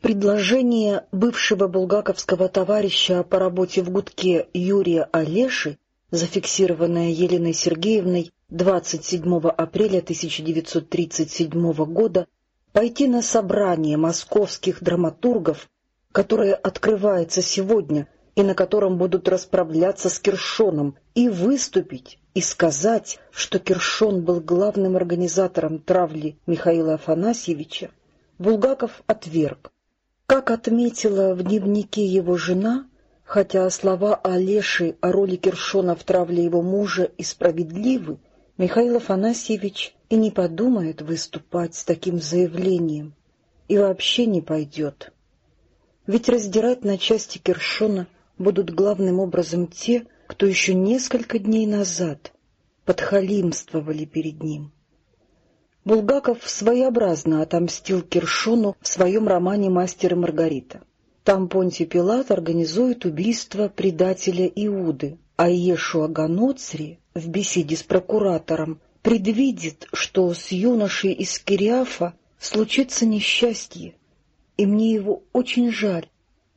Предложение бывшего булгаковского товарища по работе в гудке Юрия Олеши, зафиксированное Еленой Сергеевной 27 апреля 1937 года, пойти на собрание московских драматургов, которое открывается сегодня и на котором будут расправляться с Киршоном, и выступить, и сказать, что Киршон был главным организатором травли Михаила Афанасьевича, Булгаков отверг. Как отметила в дневнике его жена, хотя слова Олеши о роли Киршона в травле его мужа и справедливы, Михаил Афанасьевич и не подумает выступать с таким заявлением, и вообще не пойдет. Ведь раздирать на части Киршона будут главным образом те, кто еще несколько дней назад подхалимствовали перед ним. Булгаков своеобразно отомстил Киршону в своем романе «Мастер и Маргарита». Там Понтий Пилат организует убийство предателя Иуды, а Иешуа Ганоцри в беседе с прокуратором предвидит, что с юношей из Кириафа случится несчастье, и мне его очень жаль.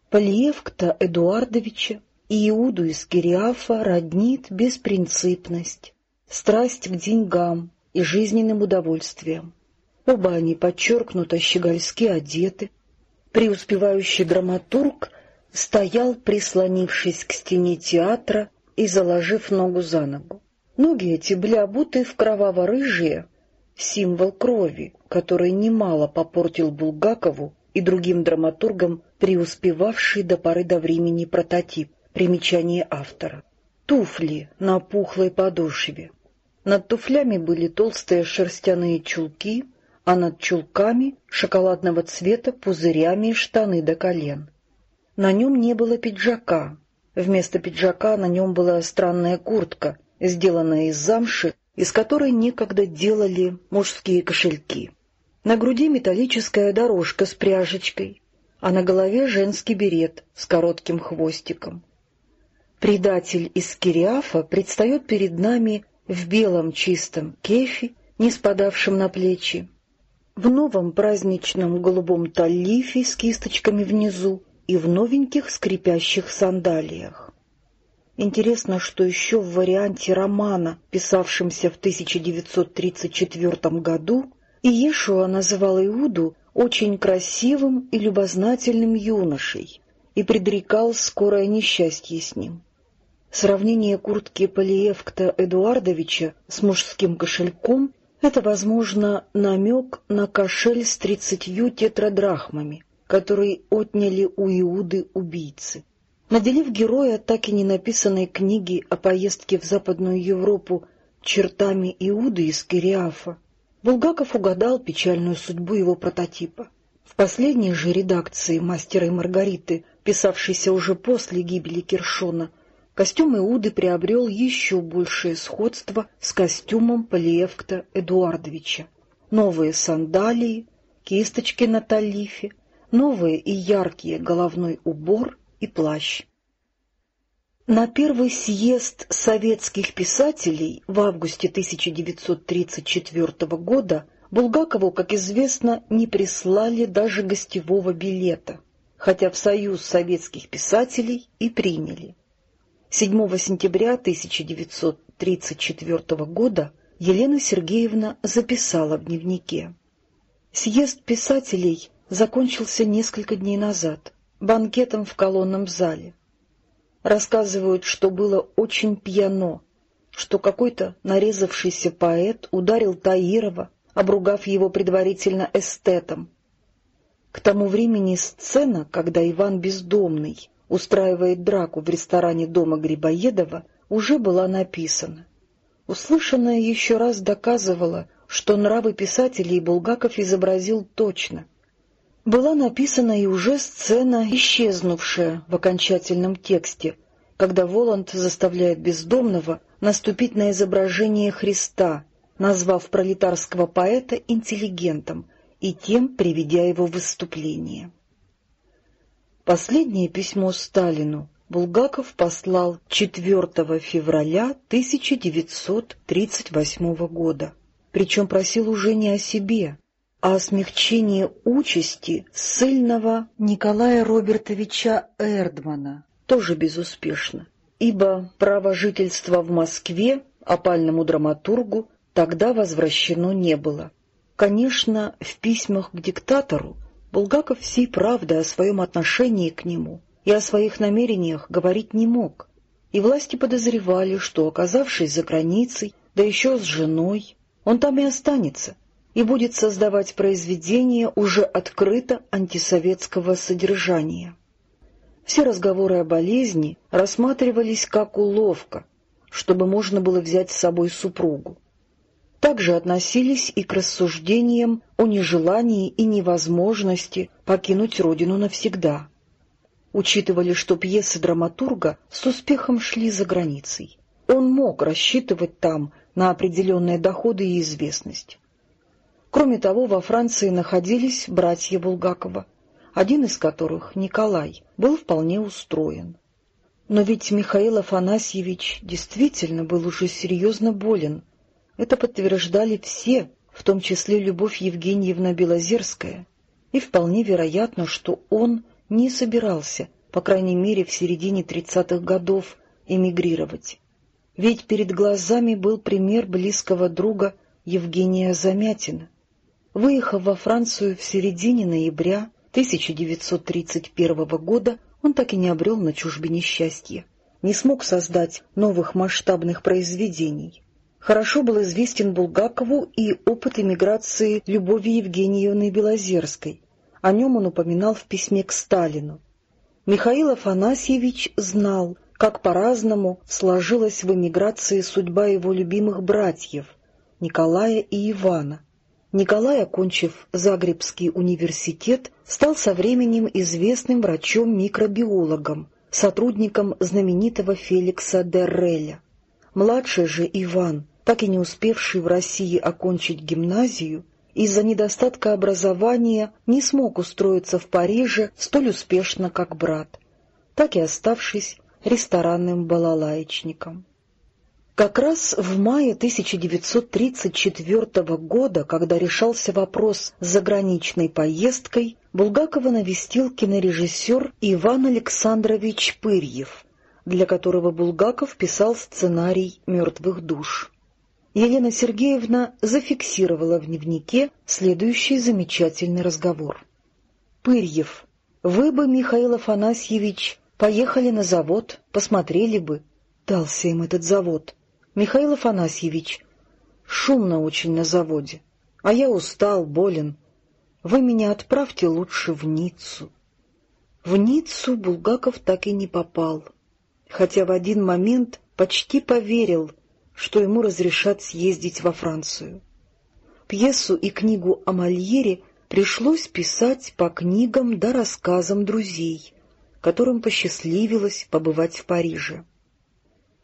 Полиевкта Эдуардовича и Иуду из Кириафа роднит беспринципность, страсть к деньгам, и жизненным удовольствием. Оба они подчеркнуто щегольски одеты. Преуспевающий драматург стоял, прислонившись к стене театра и заложив ногу за ногу. Ноги эти были обуты в кроваво-рыжие, символ крови, который немало попортил Булгакову и другим драматургам, преуспевавший до поры до времени прототип, примечание автора. Туфли на пухлой подошве, над туфлями были толстые шерстяные чулки, а над чулками шоколадного цвета пузырями штаны до колен. На нем не было пиджака. Вместо пиджака на нем была странная куртка, сделанная из замши, из которой некогда делали мужские кошельки. На груди металлическая дорожка с пряжечкой, а на голове женский берет с коротким хвостиком. Предатель из Кириафа предстает перед нами в белом чистом кефе, не спадавшем на плечи, в новом праздничном голубом талифе с кисточками внизу и в новеньких скрипящих сандалиях. Интересно, что еще в варианте романа, писавшемся в 1934 году, Иешуа называл Иуду очень красивым и любознательным юношей и предрекал скорое несчастье с ним. Сравнение куртки Полиевкта Эдуардовича с мужским кошельком — это, возможно, намек на кошель с тридцатью тетрадрахмами, который отняли у Иуды убийцы. Наделив героя так и не написанной книги о поездке в Западную Европу чертами Иуды из Кириафа, Булгаков угадал печальную судьбу его прототипа. В последней же редакции «Мастера и Маргариты», писавшейся уже после гибели Киршона, Костюм Иуды приобрел еще большее сходство с костюмом Полиевкта Эдуардовича. Новые сандалии, кисточки на талифе, новые и яркие головной убор и плащ. На первый съезд советских писателей в августе 1934 года Булгакову, как известно, не прислали даже гостевого билета, хотя в Союз советских писателей и приняли. 7 сентября 1934 года Елена Сергеевна записала в дневнике. Съезд писателей закончился несколько дней назад, банкетом в колонном зале. Рассказывают, что было очень пьяно, что какой-то нарезавшийся поэт ударил Таирова, обругав его предварительно эстетом. К тому времени сцена, когда Иван Бездомный устраивает драку в ресторане дома Грибоедова, уже была написана. Услышанное еще раз доказывало, что нравы писателей Булгаков изобразил точно. Была написана и уже сцена, исчезнувшая в окончательном тексте, когда Воланд заставляет бездомного наступить на изображение Христа, назвав пролетарского поэта интеллигентом и тем приведя его в выступление. Последнее письмо Сталину Булгаков послал 4 февраля 1938 года, причем просил уже не о себе, о смягчении участи ссыльного Николая Робертовича Эрдмана, тоже безуспешно, ибо право жительства в Москве опальному драматургу тогда возвращено не было. Конечно, в письмах к диктатору Булгаков всей правды о своем отношении к нему и о своих намерениях говорить не мог, и власти подозревали, что, оказавшись за границей, да еще с женой, он там и останется, и будет создавать произведения уже открыто антисоветского содержания. Все разговоры о болезни рассматривались как уловка, чтобы можно было взять с собой супругу. Также относились и к рассуждениям о нежелании и невозможности покинуть родину навсегда. Учитывали, что пьесы драматурга с успехом шли за границей. Он мог рассчитывать там на определенные доходы и известность. Кроме того, во Франции находились братья Булгакова, один из которых, Николай, был вполне устроен. Но ведь Михаил Афанасьевич действительно был уже серьезно болен. Это подтверждали все, в том числе Любовь Евгеньевна Белозерская. И вполне вероятно, что он не собирался, по крайней мере в середине тридцатых годов, эмигрировать. Ведь перед глазами был пример близкого друга Евгения Замятина. Выехав во Францию в середине ноября 1931 года, он так и не обрел на чужбине счастья, не смог создать новых масштабных произведений. Хорошо был известен Булгакову и опыт эмиграции Любови Евгеньевны Белозерской. О нем он упоминал в письме к Сталину. Михаил Афанасьевич знал, как по-разному сложилась в эмиграции судьба его любимых братьев Николая и Ивана, Николай, окончив Загребский университет, стал со временем известным врачом-микробиологом, сотрудником знаменитого Феликса Дерреля. Младший же Иван, так и не успевший в России окончить гимназию, из-за недостатка образования не смог устроиться в Париже столь успешно, как брат, так и оставшись ресторанным балалаечником. Как раз в мае 1934 года, когда решался вопрос с заграничной поездкой, Булгакова навестил кинорежиссер Иван Александрович Пырьев, для которого Булгаков писал сценарий «Мертвых душ». Елена Сергеевна зафиксировала в дневнике следующий замечательный разговор. «Пырьев, вы бы, Михаил Афанасьевич, поехали на завод, посмотрели бы. Дался им этот завод». Михаил Афанасьевич, шумно очень на заводе, а я устал, болен. Вы меня отправьте лучше в Ниццу. В Ниццу Булгаков так и не попал, хотя в один момент почти поверил, что ему разрешат съездить во Францию. Пьесу и книгу о Мольере пришлось писать по книгам да рассказам друзей, которым посчастливилось побывать в Париже.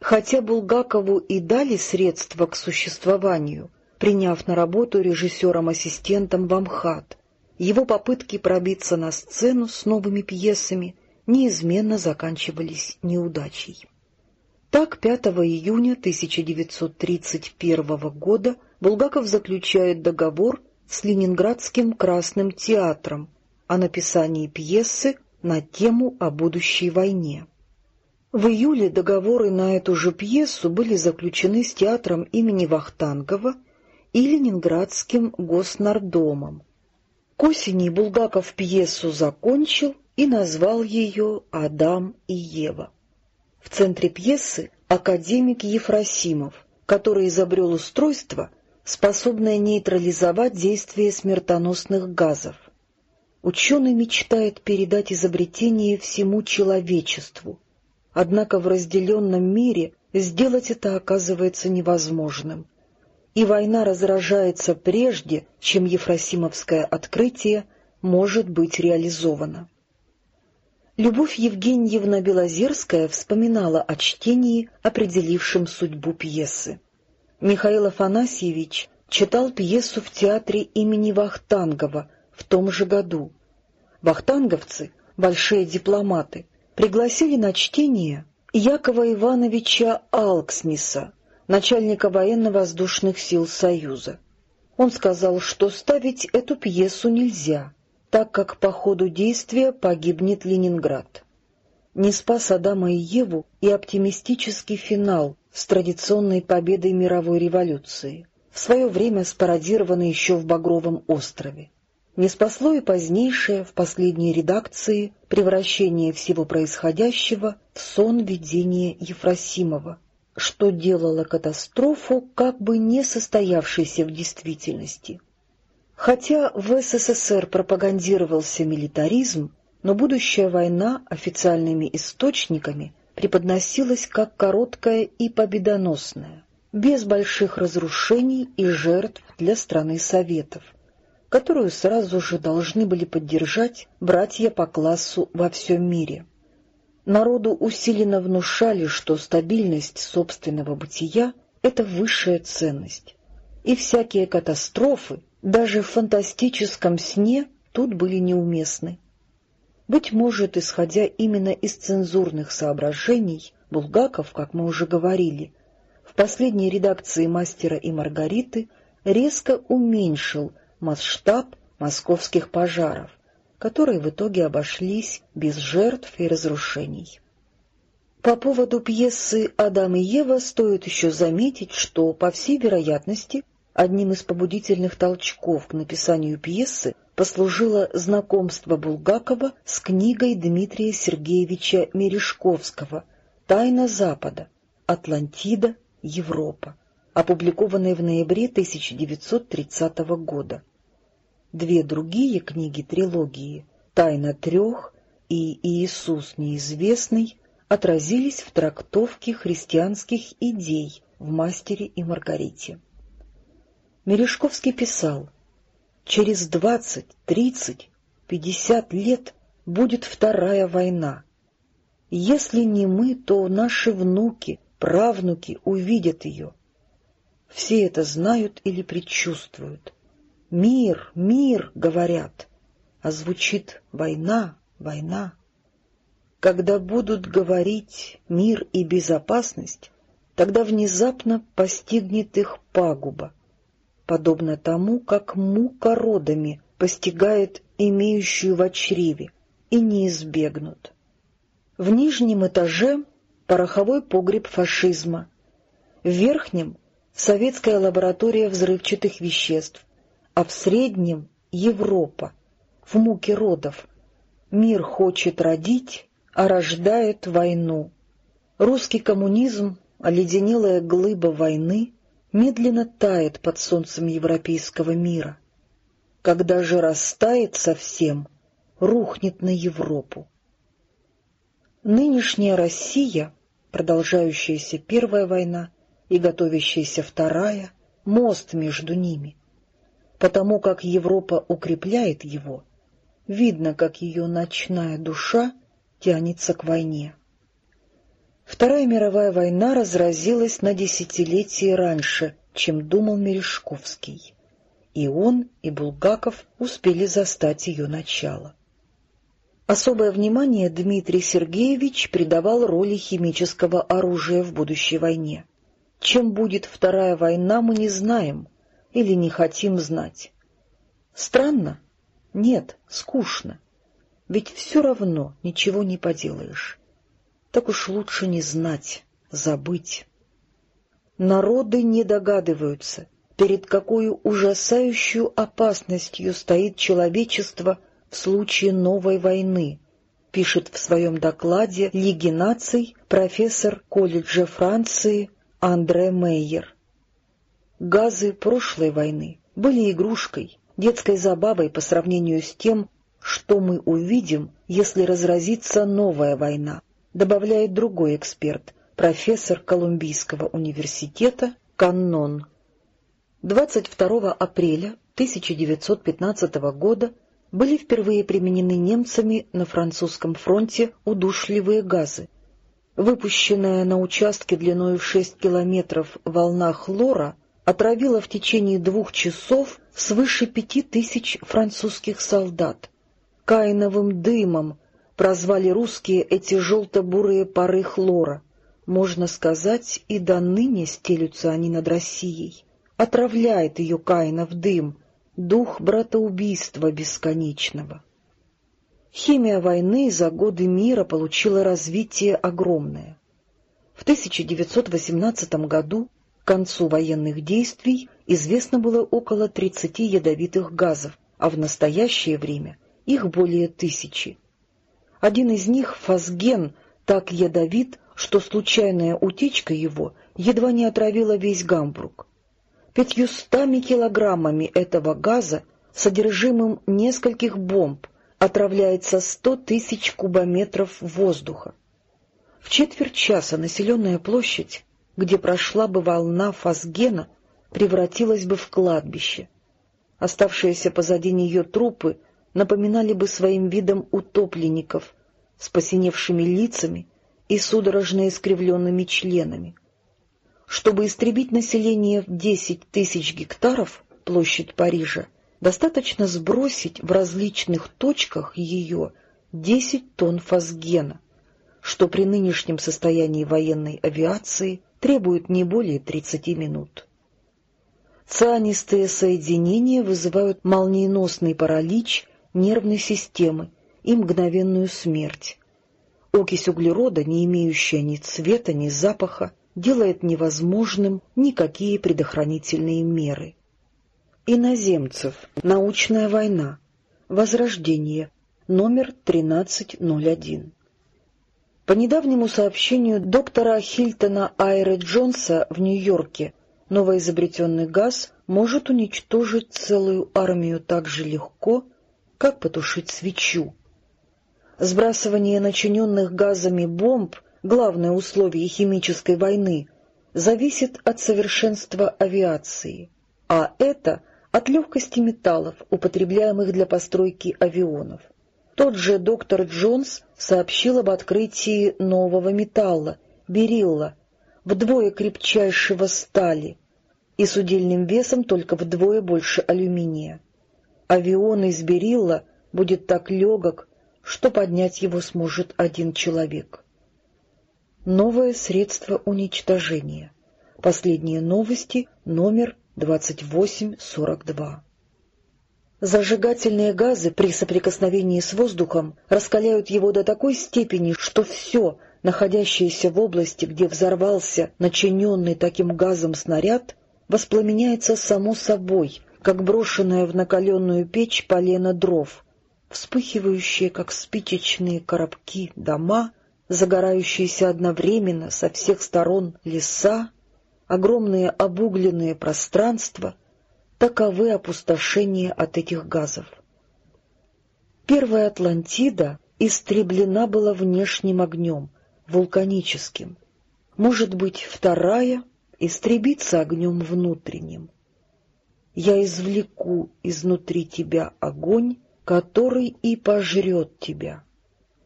Хотя Булгакову и дали средства к существованию, приняв на работу режиссером-ассистентом в Амхат, его попытки пробиться на сцену с новыми пьесами неизменно заканчивались неудачей. Так, 5 июня 1931 года Булгаков заключает договор с Ленинградским Красным театром о написании пьесы на тему о будущей войне. В июле договоры на эту же пьесу были заключены с театром имени Вахтангова и Ленинградским госнардомом. К осени Булгаков пьесу закончил и назвал ее «Адам и Ева». В центре пьесы академик Ефросимов, который изобрел устройство, способное нейтрализовать действие смертоносных газов. Ученый мечтает передать изобретение всему человечеству — Однако в разделенном мире сделать это оказывается невозможным. И война разражается прежде, чем Ефросимовское открытие может быть реализовано. Любовь Евгеньевна Белозерская вспоминала о чтении, определившем судьбу пьесы. Михаил Афанасьевич читал пьесу в театре имени Вахтангова в том же году. Вахтанговцы — большие дипломаты — пригласили на чтение Якова Ивановича Алкснеса, начальника военно-воздушных сил Союза. Он сказал, что ставить эту пьесу нельзя, так как по ходу действия погибнет Ленинград. Не спас Адама и Еву и оптимистический финал с традиционной победой мировой революции, в свое время спародированный еще в Багровом острове. Не спасло и позднейшее, в последней редакции, превращение всего происходящего в сон видения Ефросимова, что делало катастрофу как бы не состоявшейся в действительности. Хотя в СССР пропагандировался милитаризм, но будущая война официальными источниками преподносилась как короткая и победоносная, без больших разрушений и жертв для страны Советов, которую сразу же должны были поддержать братья по классу во всем мире. Народу усиленно внушали, что стабильность собственного бытия — это высшая ценность, и всякие катастрофы, даже в фантастическом сне, тут были неуместны. Быть может, исходя именно из цензурных соображений, Булгаков, как мы уже говорили, в последней редакции «Мастера и Маргариты» резко уменьшил масштаб московских пожаров, которые в итоге обошлись без жертв и разрушений. По поводу пьесы «Адам и Ева» стоит еще заметить, что, по всей вероятности, одним из побудительных толчков к написанию пьесы послужило знакомство Булгакова с книгой Дмитрия Сергеевича Мережковского «Тайна Запада. Атлантида. Европа», опубликованной в ноябре 1930 года. Две другие книги трилогии «Тайна трех» и «Иисус неизвестный» отразились в трактовке христианских идей в «Мастере и Маргарите». Мережковский писал, «Через двадцать, тридцать, пятьдесят лет будет вторая война. Если не мы, то наши внуки, правнуки увидят ее. Все это знают или предчувствуют. «Мир, мир!» — говорят, а звучит «война, война». Когда будут говорить «мир и безопасность», тогда внезапно постигнет их пагуба, подобно тому, как мука родами постигает имеющую в чреве, и не избегнут. В нижнем этаже пороховой погреб фашизма, в верхнем — советская лаборатория взрывчатых веществ, а в среднем — Европа, в муке родов. Мир хочет родить, а рождает войну. Русский коммунизм, оледенелая глыба войны, медленно тает под солнцем европейского мира. Когда же растает совсем, рухнет на Европу. Нынешняя Россия, продолжающаяся Первая война и готовящаяся Вторая, мост между ними. Потому как Европа укрепляет его, видно, как ее ночная душа тянется к войне. Вторая мировая война разразилась на десятилетие раньше, чем думал Мережковский. И он, и Булгаков успели застать ее начало. Особое внимание Дмитрий Сергеевич придавал роли химического оружия в будущей войне. Чем будет Вторая война, мы не знаем, или не хотим знать. Странно? Нет, скучно. Ведь все равно ничего не поделаешь. Так уж лучше не знать, забыть. Народы не догадываются, перед какой ужасающую опасностью стоит человечество в случае новой войны, пишет в своем докладе Лиги наций профессор колледжа Франции Андре Мейер. Газы прошлой войны были игрушкой, детской забавой по сравнению с тем, что мы увидим, если разразится новая война, добавляет другой эксперт, профессор Колумбийского университета Каннон. 22 апреля 1915 года были впервые применены немцами на французском фронте удушливые газы. Выпущенная на участке длиной в 6 километров волна хлора — отравила в течение двух часов свыше пяти тысяч французских солдат. Каиновым дымом прозвали русские эти желто-бурые пары хлора. Можно сказать, и до ныне стелются они над Россией, отравляет ее Каинов дым, дух братоубийства бесконечного. Химия войны за годы мира получила развитие огромное. В 1918 году, к концу военных действий, известно было около 30 ядовитых газов, а в настоящее время их более тысячи. Один из них, фосген, так ядовит, что случайная утечка его едва не отравила весь Гамбург. Пятьюстами килограммами этого газа, содержимым нескольких бомб, отравляется сто тысяч кубометров воздуха. В четверть часа населенная площадь, где прошла бы волна фосгена, превратилась бы в кладбище. Оставшиеся позади нее трупы напоминали бы своим видом утопленников с посиневшими лицами и судорожно искривленными членами. Чтобы истребить население в 10 тысяч гектаров, площадь Парижа, достаточно сбросить в различных точках ее 10 тонн фосгена, что при нынешнем состоянии военной авиации требует не более 30 минут. Цианистые соединения вызывают молниеносный паралич нервной системы и мгновенную смерть. Окись углерода, не имеющая ни цвета, ни запаха, делает невозможным никакие предохранительные меры. Иноземцев. Научная война. Возрождение. Номер 1301. По недавнему сообщению доктора Хильтона Айры Джонса в Нью-Йорке, новоизобретенный газ может уничтожить целую армию так же легко, как потушить свечу. Сбрасывание начиненных газами бомб, главное условие химической войны, зависит от совершенства авиации, а это от легкости металлов, употребляемых для постройки авионов. Тот же доктор Джонс сообщил об открытии нового металла — берилла, вдвое крепчайшего стали и с удельным весом только вдвое больше алюминия. Авион из берилла будет так легок, что поднять его сможет один человек. Новое средство уничтожения. Последние новости, номер 2842. Зажигательные газы при соприкосновении с воздухом раскаляют его до такой степени, что все, находящееся в области, где взорвался начиненный таким газом снаряд, воспламеняется само собой, как брошенная в накаленную печь полено дров, вспыхивающие, как спичечные коробки, дома, загорающиеся одновременно со всех сторон леса, огромные обугленные пространства — таковы опустошения от этих газов. Первая Атлантида истреблена была внешним огнем, вулканическим. Может быть, вторая истребится огнем внутренним. Я извлеку изнутри тебя огонь, который и пожрет тебя,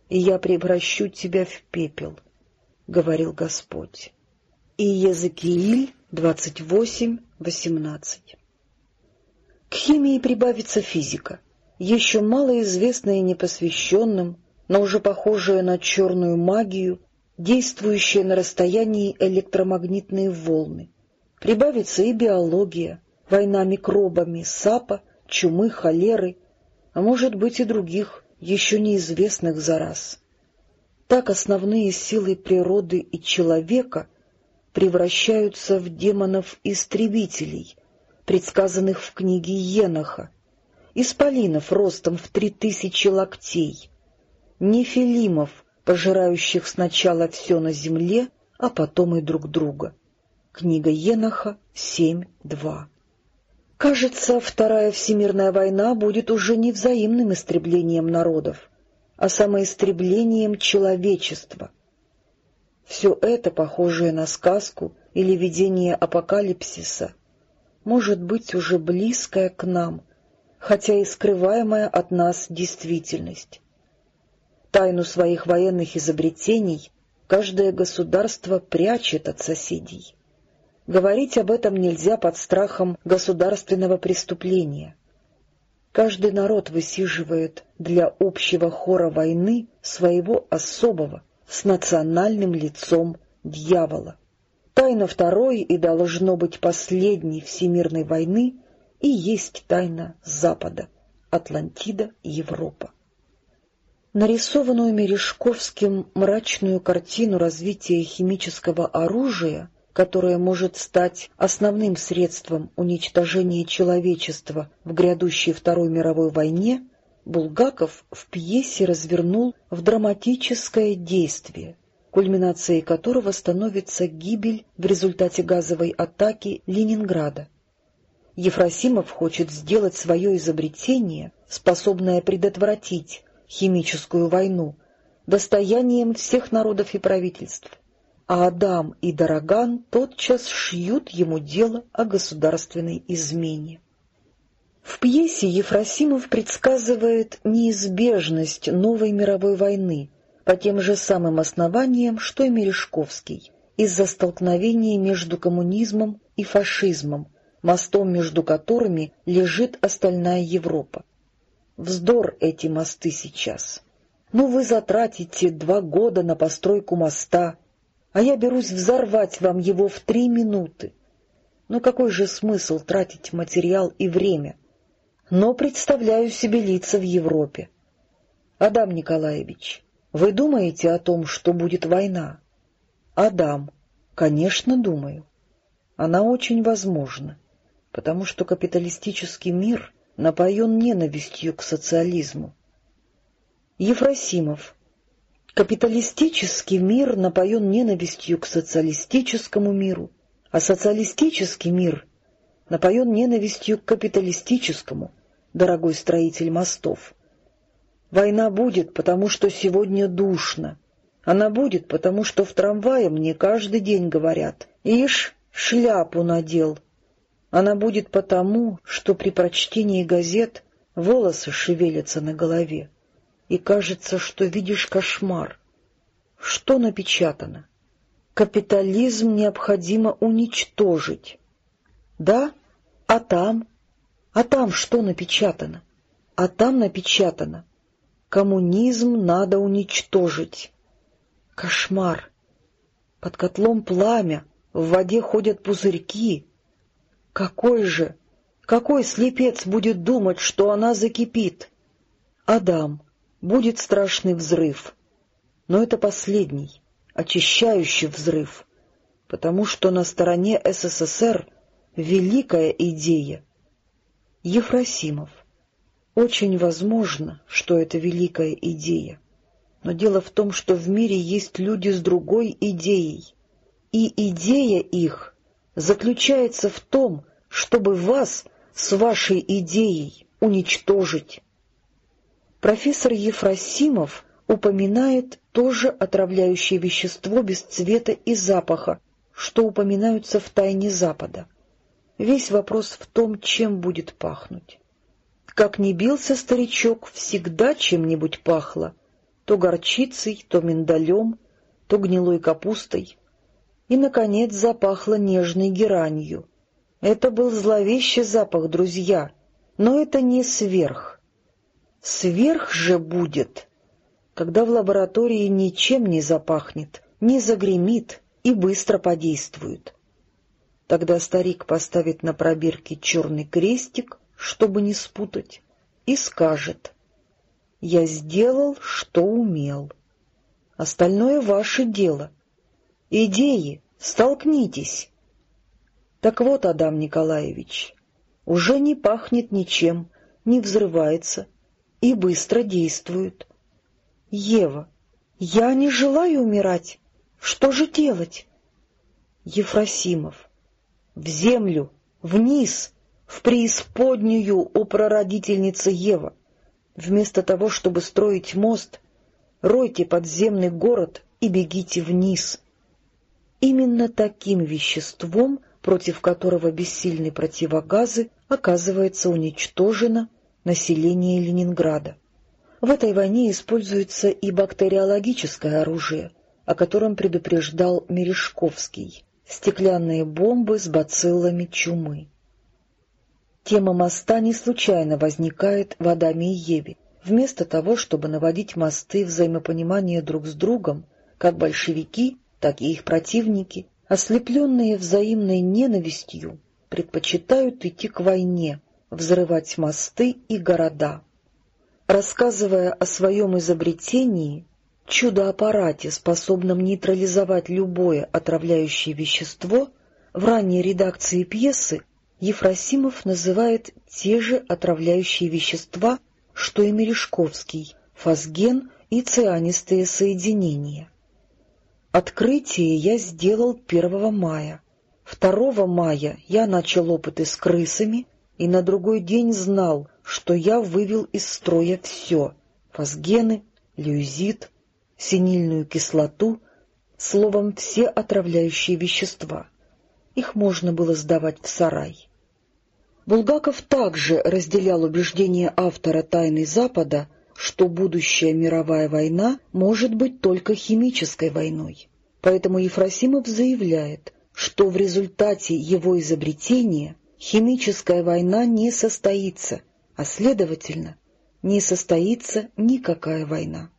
и я превращу тебя в пепел, — говорил Господь и Езекииль 28.18. К химии прибавится физика, еще малоизвестная непосвященным, но уже похожая на черную магию, действующая на расстоянии электромагнитные волны. Прибавится и биология, война микробами сапа, чумы, холеры, а может быть и других, еще неизвестных зараз. Так основные силы природы и человека превращаются в демонов-истребителей, предсказанных в книге Еноха, исполинов ростом в три тысячи локтей, нефилимов, пожирающих сначала все на земле, а потом и друг друга. Книга Еноха 7.2 Кажется, Вторая Всемирная война будет уже не взаимным истреблением народов, а самоистреблением человечества — все это, похожее на сказку или видение апокалипсиса, может быть уже близкое к нам, хотя и скрываемая от нас действительность. Тайну своих военных изобретений каждое государство прячет от соседей. Говорить об этом нельзя под страхом государственного преступления. Каждый народ высиживает для общего хора войны своего особого, с национальным лицом дьявола. Тайна Второй и должно быть последней Всемирной войны и есть тайна Запада, Атлантида, Европа. Нарисованную Мережковским мрачную картину развития химического оружия, которое может стать основным средством уничтожения человечества в грядущей Второй мировой войне, Булгаков в пьесе развернул в драматическое действие, кульминацией которого становится гибель в результате газовой атаки Ленинграда. Ефросимов хочет сделать свое изобретение, способное предотвратить химическую войну, достоянием всех народов и правительств, а Адам и Дороган тотчас шьют ему дело о государственной измене. В пьесе Ефросимов предсказывает неизбежность новой мировой войны по тем же самым основаниям, что и Мережковский, из-за столкновения между коммунизмом и фашизмом, мостом между которыми лежит остальная Европа. Вздор эти мосты сейчас. Ну, вы затратите два года на постройку моста, а я берусь взорвать вам его в три минуты. Но какой же смысл тратить материал и время? но представляю себе лица в Европе. Адам Николаевич, вы думаете о том, что будет война? Адам, конечно, думаю. Она очень возможна, потому что капиталистический мир напоен ненавистью к социализму. Ефросимов. Капиталистический мир напоен ненавистью к социалистическому миру, а социалистический мир напоен ненавистью к капиталистическому, дорогой строитель мостов. Война будет, потому что сегодня душно. Она будет, потому что в трамвае мне каждый день говорят «Ишь, шляпу надел». Она будет потому, что при прочтении газет волосы шевелятся на голове, и кажется, что видишь кошмар. Что напечатано? Капитализм необходимо уничтожить. Да? А там? А там что напечатано? А там напечатано «Коммунизм надо уничтожить». Кошмар! Под котлом пламя, в воде ходят пузырьки. Какой же, какой слепец будет думать, что она закипит? Адам, будет страшный взрыв. Но это последний, очищающий взрыв, потому что на стороне СССР великая идея — Ефросимов. Очень возможно, что это великая идея. Но дело в том, что в мире есть люди с другой идеей. И идея их заключается в том, чтобы вас с вашей идеей уничтожить. Профессор Ефросимов упоминает тоже отравляющее вещество без цвета и запаха, что упоминаются в «Тайне Запада». Весь вопрос в том, чем будет пахнуть. Как ни бился старичок, всегда чем-нибудь пахло. То горчицей, то миндалем, то гнилой капустой. И, наконец, запахло нежной геранью. Это был зловещий запах, друзья, но это не сверх. Сверх же будет, когда в лаборатории ничем не запахнет, не загремит и быстро подействует. Тогда старик поставит на пробирке черный крестик, чтобы не спутать, и скажет «Я сделал, что умел. Остальное ваше дело. Идеи, столкнитесь». Так вот, Адам Николаевич, уже не пахнет ничем, не взрывается и быстро действует. Ева, я не желаю умирать. Что же делать? Ефросимов, в землю, вниз, в преисподнюю, о прародительница Ева. Вместо того, чтобы строить мост, ройте подземный город и бегите вниз. Именно таким веществом, против которого бессильны противогазы, оказывается уничтожено население Ленинграда. В этой войне используется и бактериологическое оружие, о котором предупреждал Мережковский стеклянные бомбы с бациллами чумы. Тема моста не случайно возникает в Адаме и Еве. Вместо того, чтобы наводить мосты взаимопонимания друг с другом, как большевики, так и их противники, ослепленные взаимной ненавистью, предпочитают идти к войне, взрывать мосты и города. Рассказывая о своем изобретении, чудо-аппарате, способном нейтрализовать любое отравляющее вещество, в ранней редакции пьесы Ефросимов называет те же отравляющие вещества, что и Мережковский, фосген и цианистые соединения. Открытие я сделал 1 мая. 2 мая я начал опыты с крысами и на другой день знал, что я вывел из строя все — фосгены, люзит, синильную кислоту, словом, все отравляющие вещества. Их можно было сдавать в сарай. Булгаков также разделял убеждение автора «Тайны Запада», что будущая мировая война может быть только химической войной. Поэтому Ефросимов заявляет, что в результате его изобретения химическая война не состоится, а, следовательно, не состоится никакая война.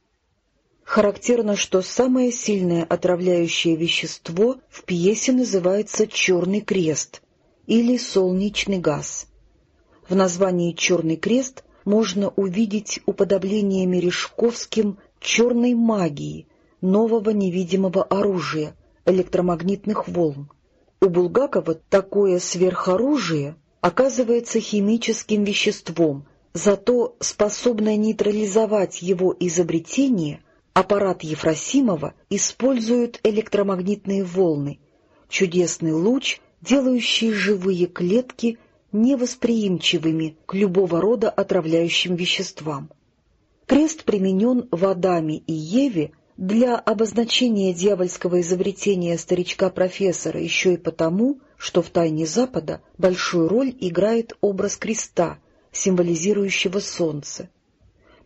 Характерно, что самое сильное отравляющее вещество в пьесе называется «черный крест» или «солнечный газ». В названии «черный крест» можно увидеть уподобление Мережковским черной магии, нового невидимого оружия, электромагнитных волн. У Булгакова такое сверхоружие оказывается химическим веществом, зато способное нейтрализовать его изобретение, аппарат Ефросимова использует электромагнитные волны, чудесный луч, делающий живые клетки невосприимчивыми к любого рода отравляющим веществам. Крест применен в Адаме и Еве для обозначения дьявольского изобретения старичка-профессора еще и потому, что в «Тайне Запада» большую роль играет образ креста, символизирующего солнце.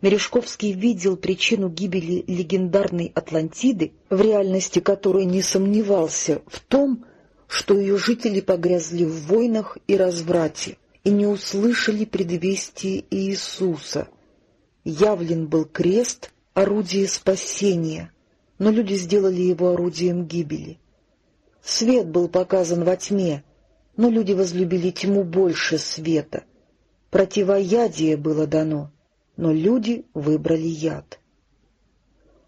Мережковский видел причину гибели легендарной Атлантиды, в реальности которой не сомневался, в том, что ее жители погрязли в войнах и разврате и не услышали предвестия Иисуса. Явлен был крест, орудие спасения, но люди сделали его орудием гибели. Свет был показан во тьме, но люди возлюбили тьму больше света. Противоядие было дано, но люди выбрали яд.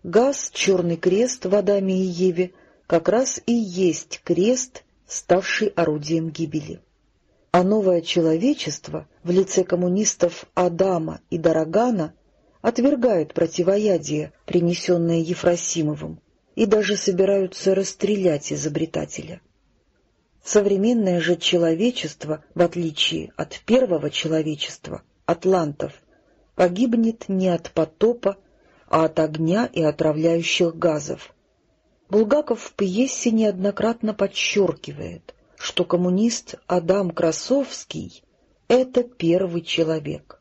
Газ, черный крест в Адаме и Еве, как раз и есть крест, ставший орудием гибели. А новое человечество в лице коммунистов Адама и Дорогана отвергает противоядие, принесенное Ефросимовым, и даже собираются расстрелять изобретателя. Современное же человечество, в отличие от первого человечества, атлантов, погибнет не от потопа, а от огня и отравляющих газов, Булгаков в пьесе неоднократно подчеркивает, что коммунист Адам Красовский — это первый человек.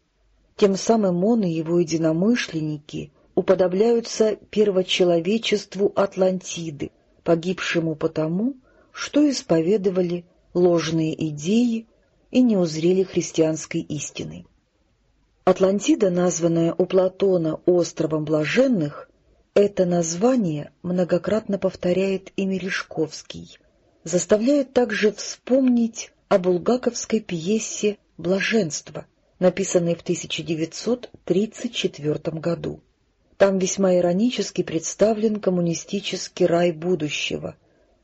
Тем самым он и его единомышленники уподобляются первочеловечеству Атлантиды, погибшему потому, что исповедовали ложные идеи и не узрели христианской истины. Атлантида, названная у Платона островом блаженных, это название многократно повторяет и Мережковский, заставляет также вспомнить о булгаковской пьесе «Блаженство», написанной в 1934 году. Там весьма иронически представлен коммунистический рай будущего,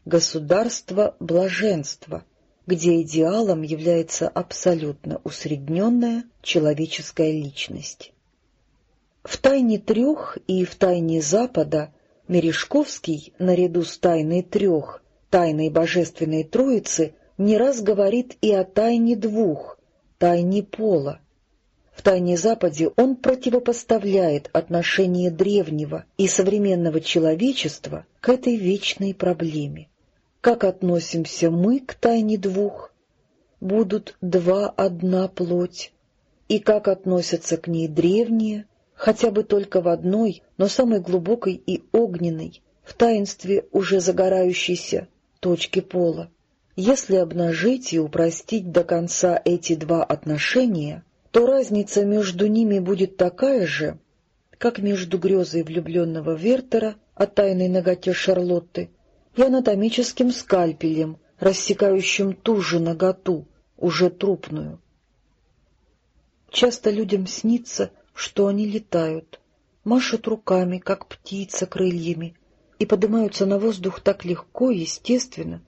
государство блаженства, где идеалом является абсолютно усредненная человеческая личность. В «Тайне трех» и в «Тайне Запада» Мережковский, наряду с «Тайной трех», «Тайной Божественной Троицы», не раз говорит и о «Тайне двух», «Тайне пола». В «Тайне Западе» он противопоставляет отношение древнего и современного человечества к этой вечной проблеме. Как относимся мы к «Тайне двух»? Будут два одна плоть. И как относятся к ней древние, хотя бы только в одной, но самой глубокой и огненной, в таинстве уже загорающейся точки пола. Если обнажить и упростить до конца эти два отношения, то разница между ними будет такая же, как между грезой влюбленного Вертера о тайной ноготе Шарлотты и анатомическим скальпелем, рассекающим ту же наготу, уже трупную. Часто людям снится, что они летают, машут руками, как птица крыльями, и поднимаются на воздух так легко, естественно,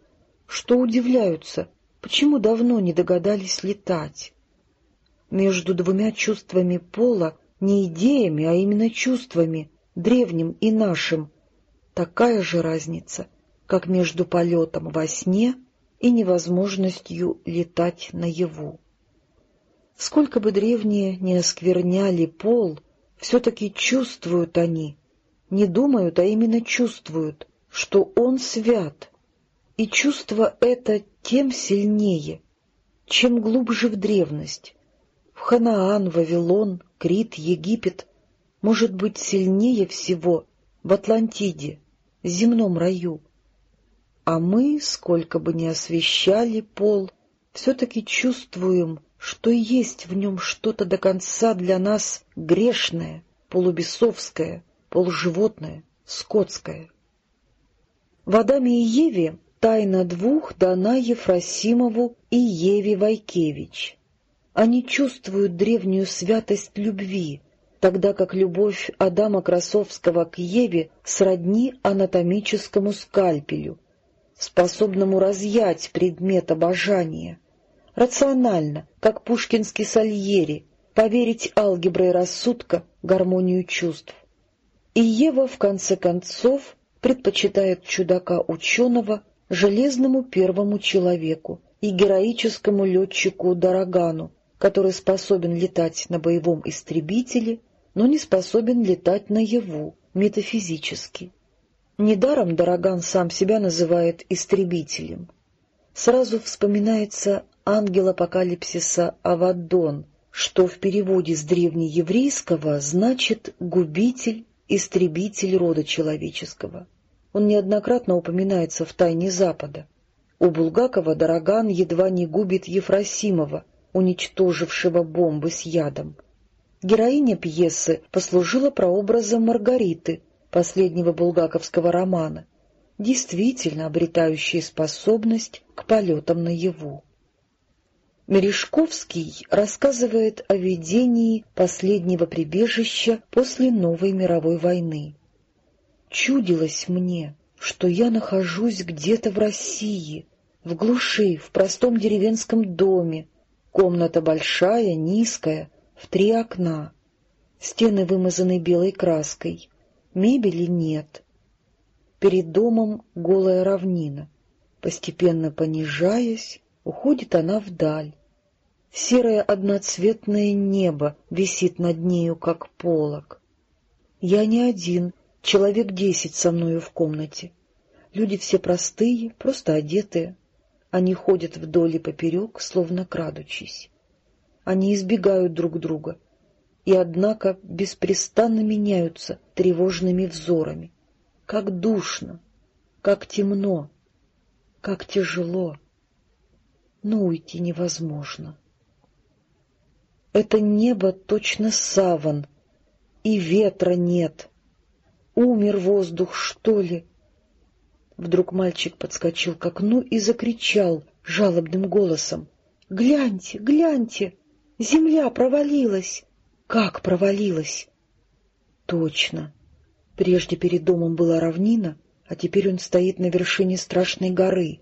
что удивляются, почему давно не догадались летать. Между двумя чувствами пола, не идеями, а именно чувствами, древним и нашим, такая же разница, как между полетом во сне и невозможностью летать наяву. Сколько бы древние не оскверняли пол, все-таки чувствуют они, не думают, а именно чувствуют, что он свят, и чувство это тем сильнее, чем глубже в древность. В Ханаан, Вавилон, Крит, Египет может быть сильнее всего в Атлантиде, земном раю. А мы, сколько бы ни освещали пол, все-таки чувствуем, что есть в нем что-то до конца для нас грешное, полубесовское, полуживотное, скотское. В Адаме и Еве тайна двух дана Ефросимову и Еве Вайкевич. Они чувствуют древнюю святость любви, тогда как любовь Адама Красовского к Еве сродни анатомическому скальпелю, способному разъять предмет обожания, рационально, как пушкинский Сальери, поверить алгеброй рассудка гармонию чувств. И Ева, в конце концов, предпочитает чудака-ученого железному первому человеку и героическому летчику Дорогану, который способен летать на боевом истребителе, но не способен летать наяву, метафизически. Недаром Дороган сам себя называет истребителем. Сразу вспоминается ангел апокалипсиса Авадон, что в переводе с древнееврейского значит «губитель, истребитель рода человеческого». Он неоднократно упоминается в «Тайне Запада». У Булгакова Дороган едва не губит Ефросимова, уничтожившего бомбы с ядом. Героиня пьесы послужила прообразом Маргариты, последнего булгаковского романа, действительно обретающей способность к полетам наяву. Мережковский рассказывает о видении последнего прибежища после новой мировой войны. «Чудилось мне, что я нахожусь где-то в России, в глуши, в простом деревенском доме. Комната большая, низкая, в три окна. Стены вымазаны белой краской. Мебели нет. Перед домом голая равнина. Постепенно понижаясь, уходит она вдаль. Серое одноцветное небо висит над нею, как полог. Я не один, человек десять со мною в комнате. Люди все простые, просто одетые. Они ходят вдоль и поперек, словно крадучись. Они избегают друг друга, и, однако, беспрестанно меняются тревожными взорами. Как душно, как темно, как тяжело. Но уйти невозможно. Это небо точно саван, и ветра нет. Умер воздух, что ли? Вдруг мальчик подскочил к окну и закричал жалобным голосом. — Гляньте, гляньте! Земля провалилась! Как провалилась? Точно. Прежде перед домом была равнина, а теперь он стоит на вершине страшной горы.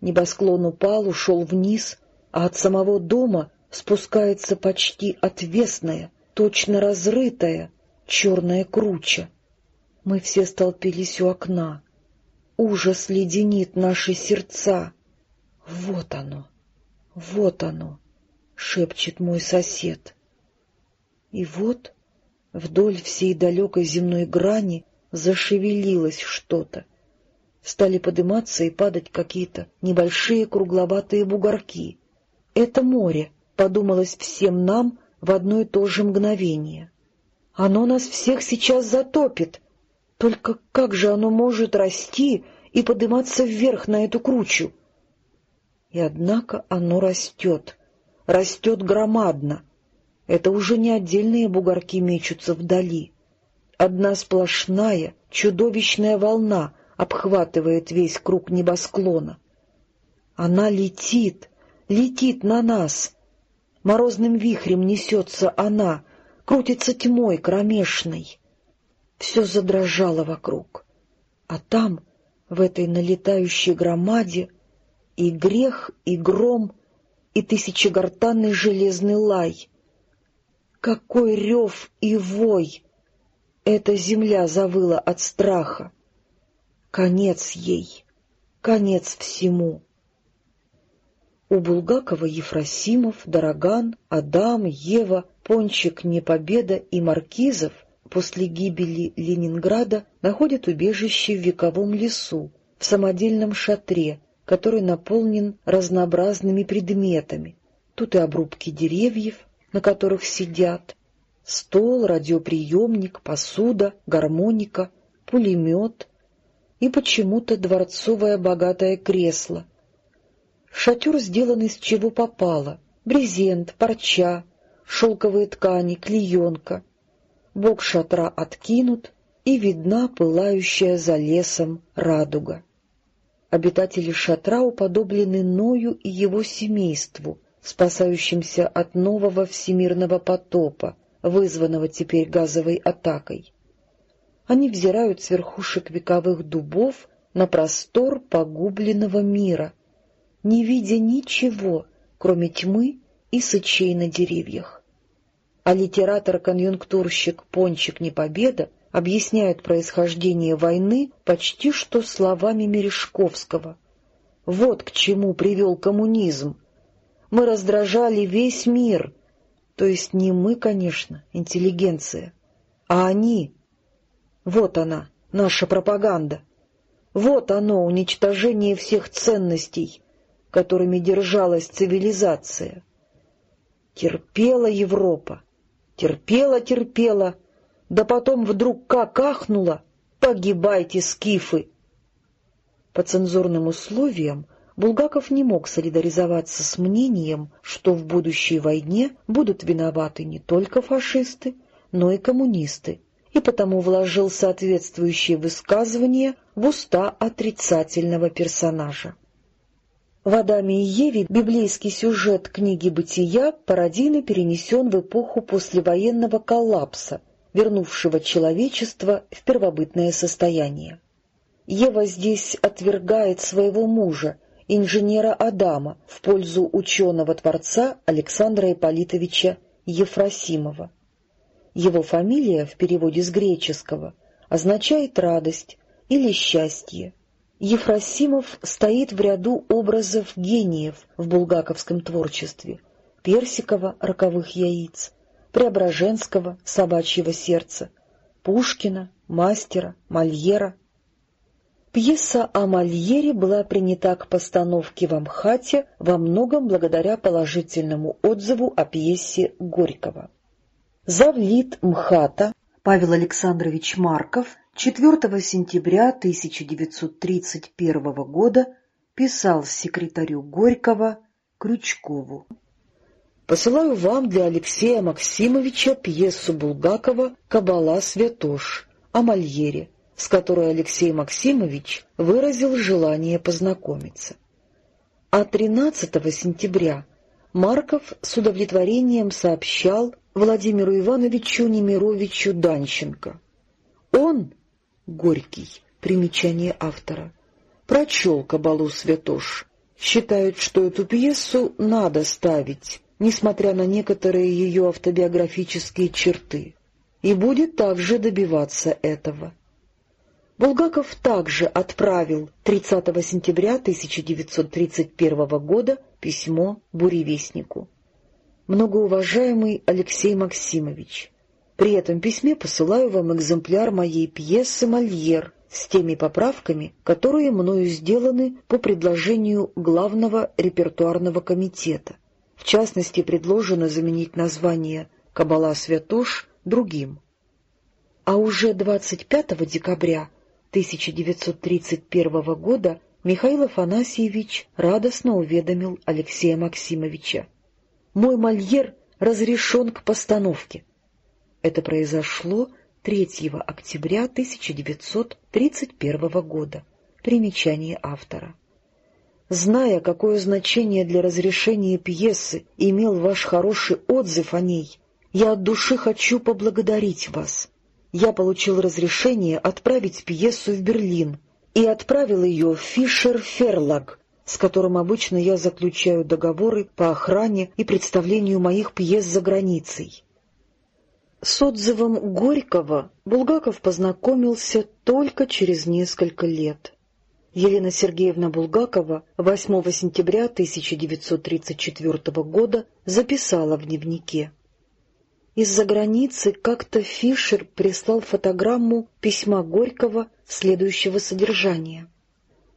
Небосклон упал, ушел вниз, а от самого дома спускается почти отвесная, точно разрытая, черная круча. Мы все столпились у окна. Ужас леденит наши сердца. Вот оно, вот оно, — шепчет мой сосед. И вот вдоль всей далекой земной грани зашевелилось что-то. Стали подниматься и падать какие-то небольшие кругловатые бугорки. Это море, подумалось всем нам в одно и то же мгновение. Оно нас всех сейчас затопит. Только как же оно может расти и подниматься вверх на эту кручу? И однако оно растет, растет громадно, это уже не отдельные бугорки мечутся вдали. Одна сплошная, чудовищная волна обхватывает весь круг небосклона. Она летит, летит на нас. Морозным вихрем несется она, крутится тьмой кромешной. Все задрожало вокруг. А там, в этой налетающей громаде, и грех, и гром, и тысячегортанный железный лай. Какой рев и вой! Эта земля завыла от страха. Конец ей, конец всему. У Булгакова Ефросимов, Дороган, Адам, Ева, Пончик, Непобеда и Маркизов после гибели Ленинграда находят убежище в вековом лесу, в самодельном шатре, который наполнен разнообразными предметами. Тут и обрубки деревьев, на которых сидят, стол, радиоприемник, посуда, гармоника, пулемет и почему-то дворцовое богатое кресло — Шатер сделан из чего попало — брезент, парча, шелковые ткани, клеенка. Бок шатра откинут, и видна пылающая за лесом радуга. Обитатели шатра уподоблены Ною и его семейству, спасающимся от нового всемирного потопа, вызванного теперь газовой атакой. Они взирают с верхушек вековых дубов на простор погубленного мира, не видя ничего, кроме тьмы и сычей на деревьях. А литератор-конъюнктурщик Пончик Непобеда объясняет происхождение войны почти что словами Мережковского. Вот к чему привел коммунизм. Мы раздражали весь мир, то есть не мы, конечно, интеллигенция, а они. Вот она, наша пропаганда. Вот оно, уничтожение всех ценностей, которыми держалась цивилизация. Терпела Европа, терпела, терпела, да потом вдруг как ахнула «Погибайте, скифы!». По цензурным условиям Булгаков не мог солидаризоваться с мнением, что в будущей войне будут виноваты не только фашисты, но и коммунисты, и потому вложил соответствующее высказывание в уста отрицательного персонажа. В Адаме и Еве библейский сюжет книги «Бытия» пародийно перенесен в эпоху послевоенного коллапса, вернувшего человечество в первобытное состояние. Ева здесь отвергает своего мужа, инженера Адама, в пользу ученого-творца Александра Ипполитовича Ефросимова. Его фамилия в переводе с греческого означает «радость» или «счастье». Ефросимов стоит в ряду образов гениев в булгаковском творчестве — Персикова «Роковых яиц», Преображенского «Собачьего сердца», Пушкина, Мастера, Мольера. Пьеса о Мольере была принята к постановке в Амхате во многом благодаря положительному отзыву о пьесе Горького. Завлит МХАТа Павел Александрович Марков 4 сентября 1931 года писал секретарю Горького Крючкову. «Посылаю вам для Алексея Максимовича пьесу Булгакова «Кабала Святош» о Мольере, с которой Алексей Максимович выразил желание познакомиться. А 13 сентября Марков с удовлетворением сообщал Владимиру Ивановичу Немировичу Данченко. Он Горький. Примечание автора. Прочел «Кабалу Святош». Считают, что эту пьесу надо ставить, несмотря на некоторые ее автобиографические черты, и будет также добиваться этого. Булгаков также отправил 30 сентября 1931 года письмо буревестнику. «Многоуважаемый Алексей Максимович, при этом письме посылаю вам экземпляр моей пьесы «Мольер» с теми поправками, которые мною сделаны по предложению Главного репертуарного комитета. В частности, предложено заменить название «Кабала Святош» другим. А уже 25 декабря 1931 года Михаил Афанасьевич радостно уведомил Алексея Максимовича. «Мой Мольер разрешен к постановке. Это произошло 3 октября 1931 года. Примечание автора. Зная, какое значение для разрешения пьесы имел ваш хороший отзыв о ней, я от души хочу поблагодарить вас. Я получил разрешение отправить пьесу в Берлин и отправил ее в Фишер-Ферлаг, с которым обычно я заключаю договоры по охране и представлению моих пьес за границей. С отзывом Горького Булгаков познакомился только через несколько лет. Елена Сергеевна Булгакова 8 сентября 1934 года записала в дневнике. Из-за границы как-то Фишер прислал фотограмму письма Горького следующего содержания.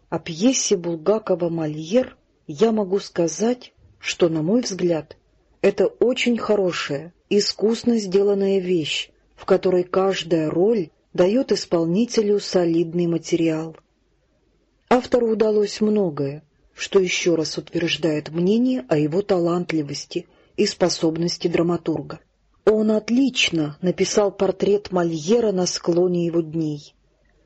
О пьесе Булгакова «Мольер» я могу сказать, что, на мой взгляд, это очень хорошая, искусно сделанная вещь, в которой каждая роль дает исполнителю солидный материал. Автору удалось многое, что еще раз утверждает мнение о его талантливости и способности драматурга. Он отлично написал портрет Мольера на склоне его дней.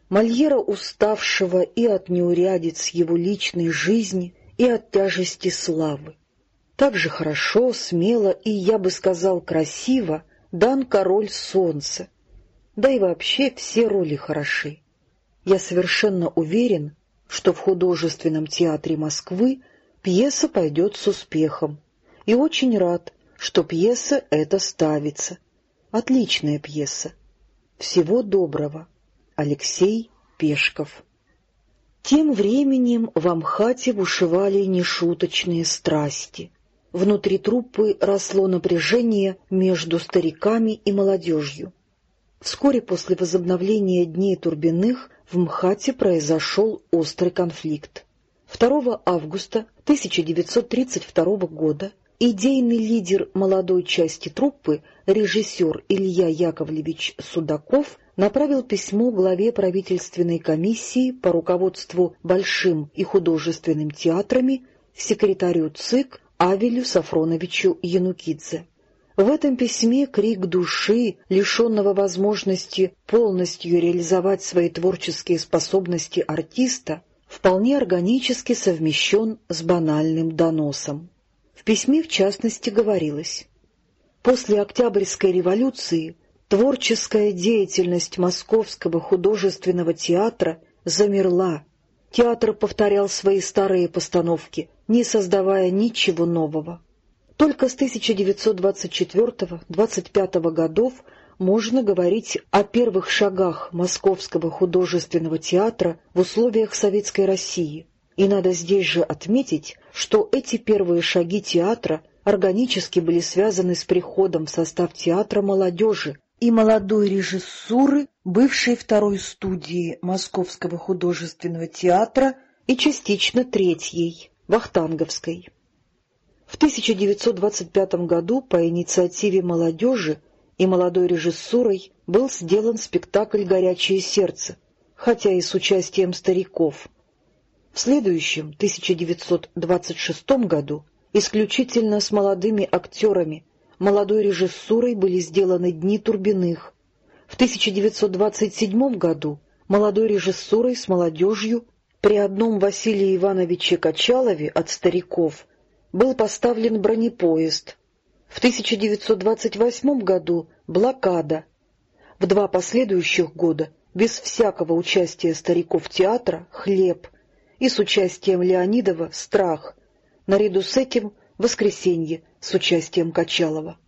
Мольера, уставшего и от неурядиц его личной жизни, и от тяжести славы. Так же хорошо, смело и, я бы сказал, красиво дан король солнца. Да и вообще все роли хороши. Я совершенно уверен, что в художественном театре Москвы пьеса пойдет с успехом, и очень рад, что пьеса эта ставится. Отличная пьеса. Всего доброго. Алексей Пешков. Тем временем в Амхате бушевали нешуточные страсти. Внутри труппы росло напряжение между стариками и молодежью. Вскоре после возобновления Дней Турбиных в МХАТе произошел острый конфликт. 2 августа 1932 года идейный лидер молодой части труппы, режиссер Илья Яковлевич Судаков, направил письмо главе правительственной комиссии по руководству Большим и художественным театрами, секретарю ЦИК Авелю Сафроновичу Янукидзе. В этом письме крик души, лишенного возможности полностью реализовать свои творческие способности артиста, вполне органически совмещен с банальным доносом. В письме, в частности, говорилось «После Октябрьской революции творческая деятельность Московского художественного театра замерла. Театр повторял свои старые постановки, не создавая ничего нового. Только с 1924-25 годов можно говорить о первых шагах Московского художественного театра в условиях Советской России. И надо здесь же отметить, что эти первые шаги театра органически были связаны с приходом в состав театра молодежи и молодой режиссуры, бывшей второй студии Московского художественного театра и частично третьей, Вахтанговской. В 1925 году по инициативе молодежи и молодой режиссурой был сделан спектакль «Горячее сердце», хотя и с участием стариков. В следующем, 1926 году, исключительно с молодыми актерами, молодой режиссурой были сделаны «Дни Турбиных». В 1927 году молодой режиссурой с молодежью при одном Василии Ивановиче Качалове от стариков – был поставлен бронепоезд. В 1928 году — блокада. В два последующих года без всякого участия стариков театра — хлеб, и с участием Леонидова — страх, наряду с этим — воскресенье с участием Качалова.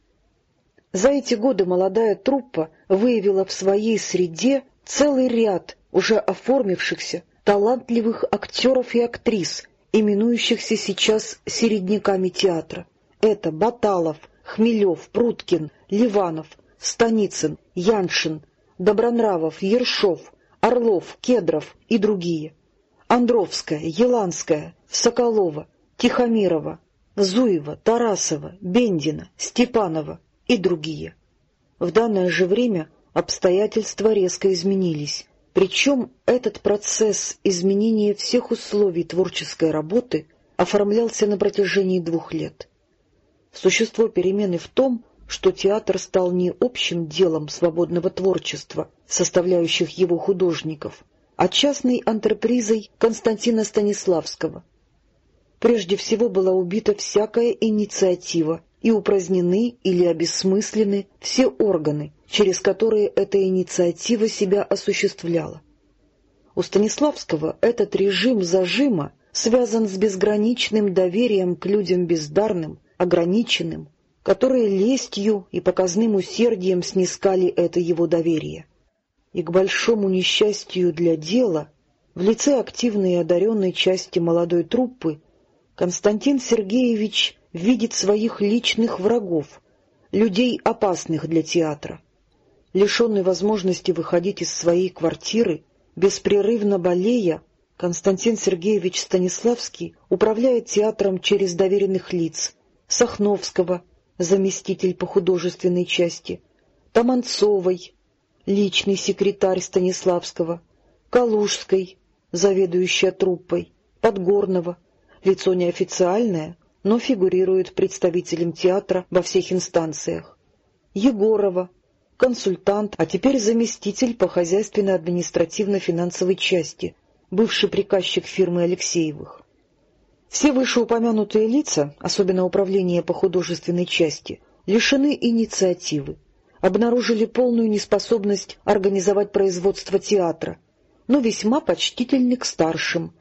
За эти годы молодая труппа выявила в своей среде целый ряд уже оформившихся талантливых актеров и актрис, именующихся сейчас середняками театра. Это Баталов, Хмелев, Пруткин, Ливанов, Станицын, Яншин, Добронравов, Ершов, Орлов, Кедров и другие. Андровская, Еланская, Соколова, Тихомирова, Зуева, Тарасова, Бендина, Степанова и другие. В данное же время обстоятельства резко изменились. Причем этот процесс изменения всех условий творческой работы оформлялся на протяжении двух лет. Существо перемены в том, что театр стал не общим делом свободного творчества, составляющих его художников, а частной антрепризой Константина Станиславского. Прежде всего была убита всякая инициатива и упразднены или обесмыслены все органы, через которые эта инициатива себя осуществляла. У Станиславского этот режим зажима связан с безграничным доверием к людям бездарным, ограниченным, которые лестью и показным усердием снискали это его доверие. И к большому несчастью для дела, в лице активной и одаренной части молодой труппы, Константин Сергеевич видит своих личных врагов, людей, опасных для театра. Лишенный возможности выходить из своей квартиры, беспрерывно болея, Константин Сергеевич Станиславский управляет театром через доверенных лиц Сахновского, заместитель по художественной части, Таманцовой, личный секретарь Станиславского, Калужской, заведующая труппой, Подгорного, лицо неофициальное, но фигурирует представителем театра во всех инстанциях, Егорова, консультант, а теперь заместитель по хозяйственно-административно-финансовой части — бывший приказчик фирмы Алексеевых. Все вышеупомянутые лица, особенно управление по художественной части, лишены инициативы, обнаружили полную неспособность организовать производство театра, но весьма почтительны к старшим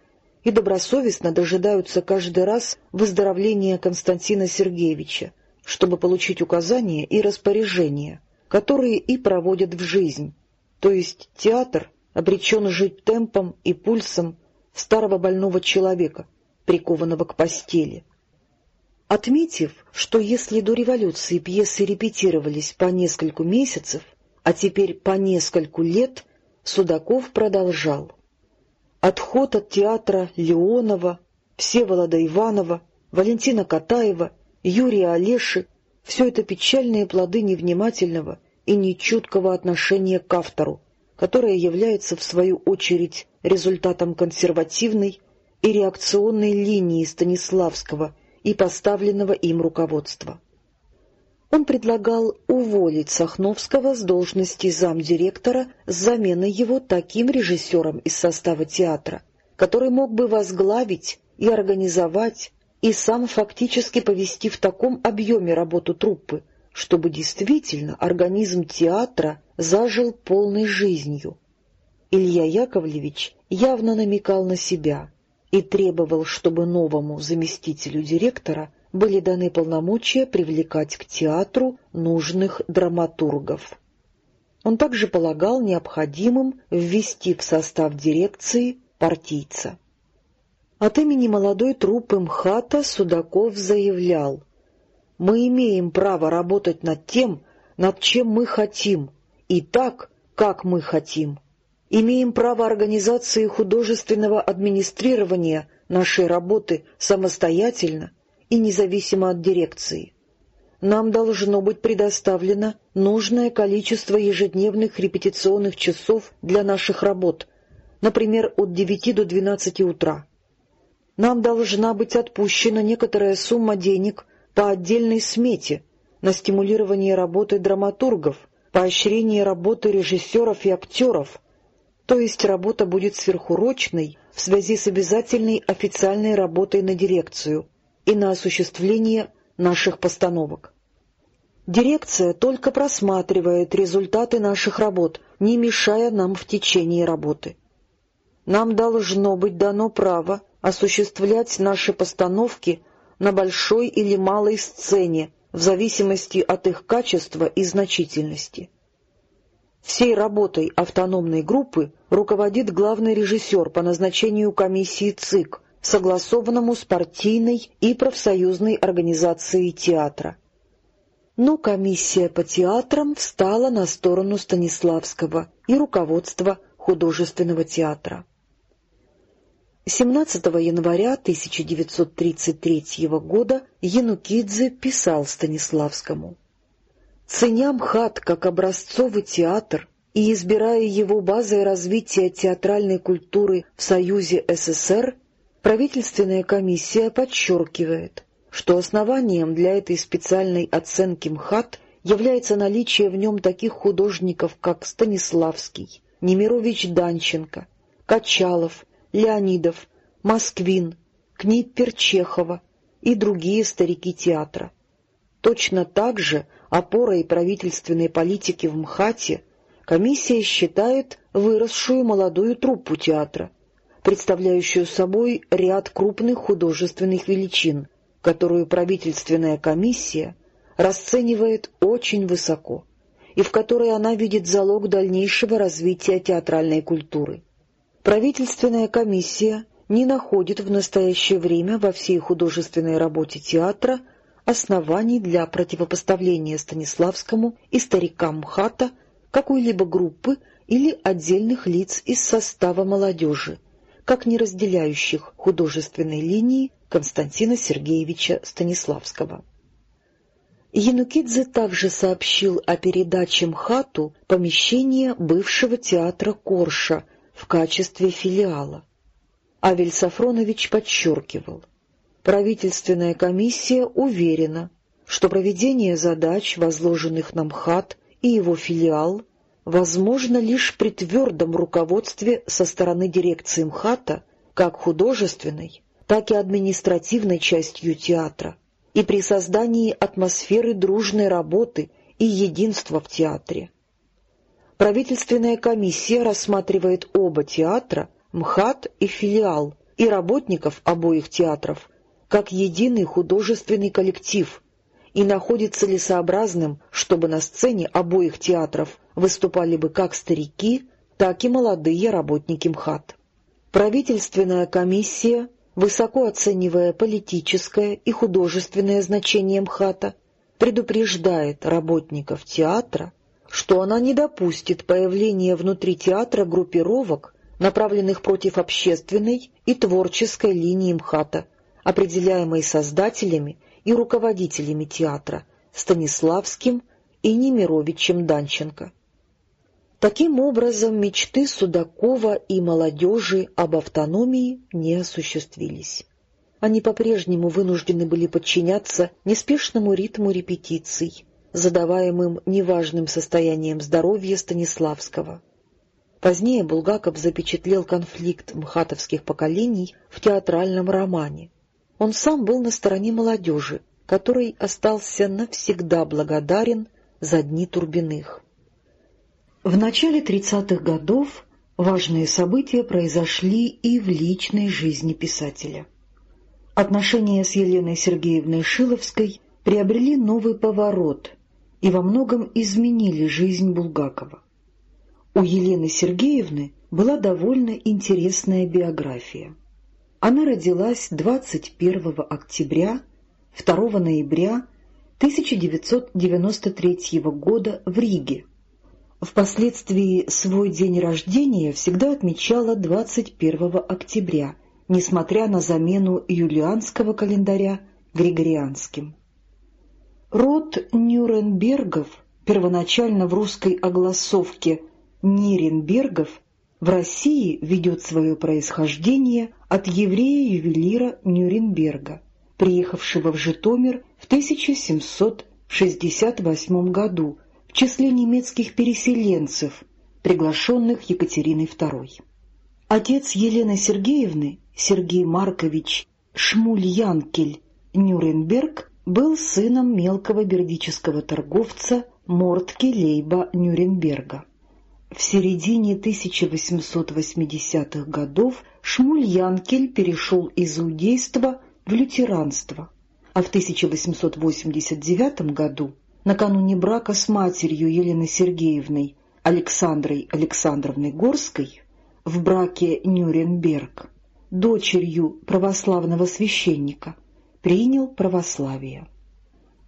и добросовестно дожидаются каждый раз выздоровления Константина Сергеевича, чтобы получить указания и распоряжения, которые и проводят в жизнь, то есть театр обречен жить темпом и пульсом старого больного человека, прикованного к постели. Отметив, что если до революции пьесы репетировались по нескольку месяцев, а теперь по нескольку лет, Судаков продолжал. Отход от театра Леонова, Всеволода Иванова, Валентина Катаева, Юрия Олеши — все это печальные плоды невнимательного и нечуткого отношения к автору, которая является, в свою очередь, результатом консервативной и реакционной линии Станиславского и поставленного им руководства. Он предлагал уволить Сахновского с должности замдиректора с заменой его таким режиссером из состава театра, который мог бы возглавить и организовать и сам фактически повести в таком объеме работу труппы, чтобы действительно организм театра зажил полной жизнью. Илья Яковлевич явно намекал на себя и требовал, чтобы новому заместителю директора были даны полномочия привлекать к театру нужных драматургов. Он также полагал необходимым ввести в состав дирекции партийца. От имени молодой труппы МХАТа Судаков заявлял, «Мы имеем право работать над тем, над чем мы хотим, и так, как мы хотим. Имеем право организации художественного администрирования нашей работы самостоятельно и независимо от дирекции. Нам должно быть предоставлено нужное количество ежедневных репетиционных часов для наших работ, например, от 9 до 12 утра. Нам должна быть отпущена некоторая сумма денег по отдельной смете на стимулирование работы драматургов, поощрение работы режиссеров и актеров, то есть работа будет сверхурочной в связи с обязательной официальной работой на дирекцию и на осуществление наших постановок. Дирекция только просматривает результаты наших работ, не мешая нам в течение работы. Нам должно быть дано право осуществлять наши постановки на большой или малой сцене в зависимости от их качества и значительности. Всей работой автономной группы руководит главный режиссер по назначению комиссии ЦИК, согласованному с партийной и профсоюзной организацией театра. Но комиссия по театрам встала на сторону Станиславского и руководства художественного театра. 17 января 1933 года Янукидзе писал Станиславскому «Ценя МХАТ как образцовый театр и избирая его базой развития театральной культуры в Союзе СССР, правительственная комиссия подчеркивает, что основанием для этой специальной оценки МХАТ является наличие в нем таких художников, как Станиславский, Немирович Данченко, Качалов, Леонидов, Москвин, Книппер Чехова и другие старики театра. Точно так же опорой правительственной политики в МХАТе комиссия считает выросшую молодую труппу театра, представляющую собой ряд крупных художественных величин, которую правительственная комиссия расценивает очень высоко и в которой она видит залог дальнейшего развития театральной культуры. Правительственная комиссия не находит в настоящее время во всей художественной работе театра оснований для противопоставления Станиславскому и старикам МХАТа какой-либо группы или отдельных лиц из состава молодежи, как не разделяющих художественной линии Константина Сергеевича Станиславского. Янукидзе также сообщил о передаче МХАТу помещения бывшего театра Корша в качестве филиала. Авель Сафронович подчеркивал, правительственная комиссия уверена, что проведение задач, возложенных на МХАТ и его филиал, возможно лишь при твердом руководстве со стороны дирекции МХАТа как художественной, так и административной частью театра, и при создании атмосферы дружной работы и единства в театре. Правительственная комиссия рассматривает оба театра МХАТ и филиал, и работников обоих театров, как единый художественный коллектив, и находит целесообразным, чтобы на сцене обоих театров выступали бы как старики, так и молодые работники МХАТ. Правительственная комиссия, высоко оценивая политическое и художественное значение МХАТа, предупреждает работников театра, что она не допустит появления внутри театра группировок, направленных против общественной и творческой линии МХАТа, определяемой создателями и руководителями театра Станиславским и Немировичем Данченко. Таким образом, мечты Судакова и молодежи об автономии не осуществились. Они по-прежнему вынуждены были подчиняться неспешному ритму репетиций, задаваемым неважным состоянием здоровья Станиславского. Позднее Булгаков запечатлел конфликт мхатовских поколений в театральном романе. Он сам был на стороне молодежи, который остался навсегда благодарен за дни Турбиных. В начале 30-х годов важные события произошли и в личной жизни писателя. Отношения с Еленой Сергеевной Шиловской приобрели новый поворот и во многом изменили жизнь Булгакова. У Елены Сергеевны была довольно интересная биография. Она родилась 21 октября, 2 ноября 1993 года в Риге. Впоследствии свой день рождения всегда отмечала 21 октября, несмотря на замену юлианского календаря григорианским. Род Нюрнбергов, первоначально в русской огласовке Ниренбергов в России ведет свое происхождение от еврея-ювелира Нюрнберга, приехавшего в Житомир в 1768 году числе немецких переселенцев, приглашенных Екатериной II. Отец Елены Сергеевны, Сергей Маркович Шмульянкель Нюрнберг, был сыном мелкого бердического торговца Мортке Лейба Нюрнберга. В середине 1880-х годов Шмуль Янкель перешел из иудейства в лютеранство, а в 1889 году, накануне брака с матерью Еленой Сергеевной Александрой Александровной Горской, в браке Нюрнберг, дочерью православного священника, принял православие.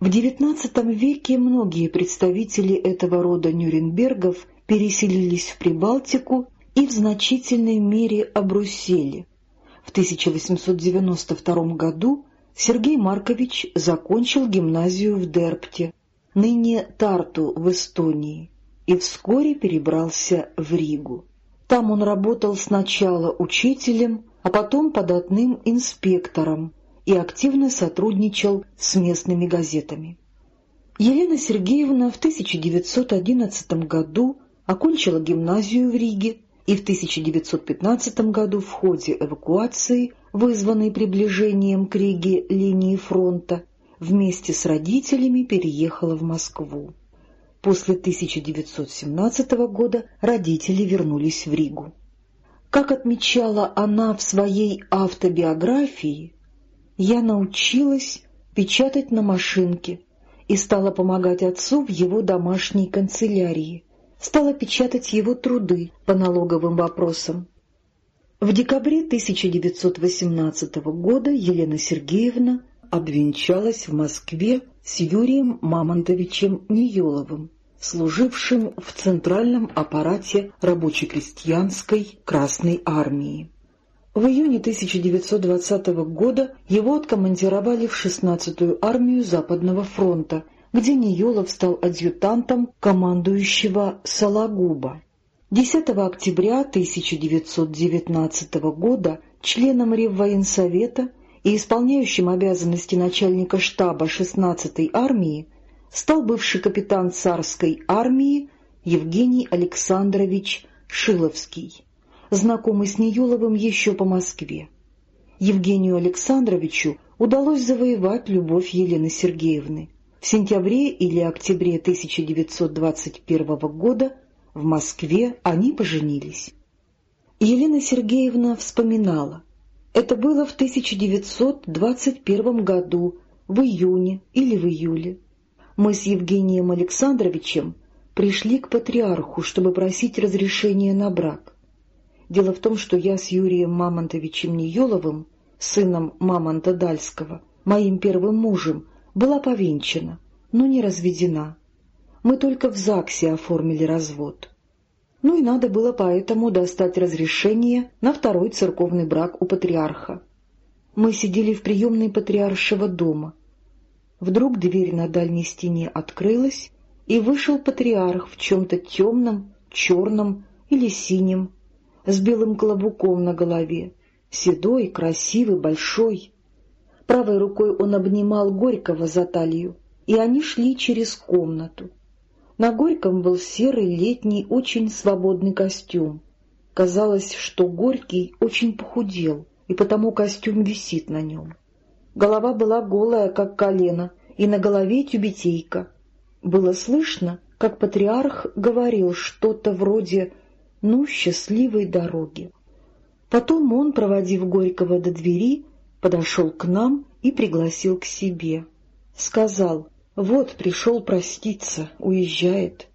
В XIX веке многие представители этого рода Нюрнбергов – переселились в Прибалтику и в значительной мере обрусели. В 1892 году Сергей Маркович закончил гимназию в Дерпте, ныне Тарту в Эстонии, и вскоре перебрался в Ригу. Там он работал сначала учителем, а потом податным инспектором и активно сотрудничал с местными газетами. Елена Сергеевна в 1911 году окончила гимназию в Риге и в 1915 году в ходе эвакуации, вызванной приближением к Риге линии фронта, вместе с родителями переехала в Москву. После 1917 года родители вернулись в Ригу. Как отмечала она в своей автобиографии, «Я научилась печатать на машинке и стала помогать отцу в его домашней канцелярии, стала печатать его труды по налоговым вопросам. В декабре 1918 года Елена Сергеевна обвенчалась в Москве с Юрием Мамонтовичем Ниеловым, служившим в центральном аппарате рабоче-крестьянской Красной армии. В июне 1920 года его откомандировали в 16-ю армию Западного фронта, где Ниелов стал адъютантом командующего Сологуба. 10 октября 1919 года членом Реввоенсовета и исполняющим обязанности начальника штаба 16-й армии стал бывший капитан царской армии Евгений Александрович Шиловский знакомый с Неюловым еще по Москве. Евгению Александровичу удалось завоевать любовь Елены Сергеевны. В сентябре или октябре 1921 года в Москве они поженились. Елена Сергеевна вспоминала. Это было в 1921 году, в июне или в июле. Мы с Евгением Александровичем пришли к патриарху, чтобы просить разрешения на брак. Дело в том, что я с Юрием Мамонтовичем Ниеловым, сыном Мамонта Дальского, моим первым мужем, была повенчана, но не разведена. Мы только в ЗАГСе оформили развод. Ну и надо было поэтому достать разрешение на второй церковный брак у патриарха. Мы сидели в приемной патриаршего дома. Вдруг дверь на дальней стене открылась, и вышел патриарх в чем-то темном, черном или синем, с белым клобуком на голове, седой, красивый, большой. Правой рукой он обнимал Горького за талию, и они шли через комнату. На Горьком был серый летний, очень свободный костюм. Казалось, что Горький очень похудел, и потому костюм висит на нем. Голова была голая, как колено, и на голове тюбетейка. Было слышно, как патриарх говорил что-то вроде ну, счастливой дороги. Потом он, проводив Горького до двери, подошел к нам и пригласил к себе. Сказал, вот пришел проститься, уезжает.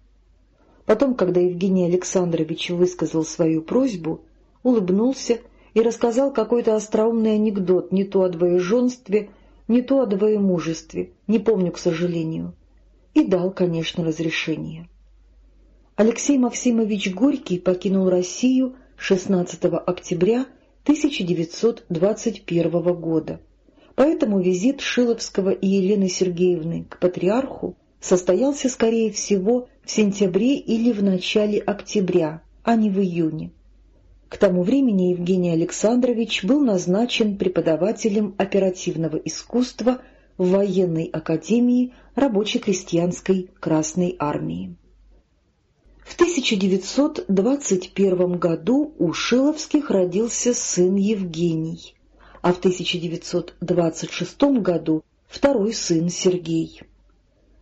Потом, когда Евгений Александрович высказал свою просьбу, улыбнулся и рассказал какой-то остроумный анекдот не то о двоеженстве, не то о двоемужестве, не помню, к сожалению, и дал, конечно, разрешение. Алексей Максимович Горький покинул Россию 16 октября 1921 года. Поэтому визит Шиловского и Елены Сергеевны к патриарху состоялся, скорее всего, в сентябре или в начале октября, а не в июне. К тому времени Евгений Александрович был назначен преподавателем оперативного искусства в военной академии рабоче-крестьянской Красной армии. В 1921 году у Шиловских родился сын Евгений, а в 1926 году второй сын Сергей.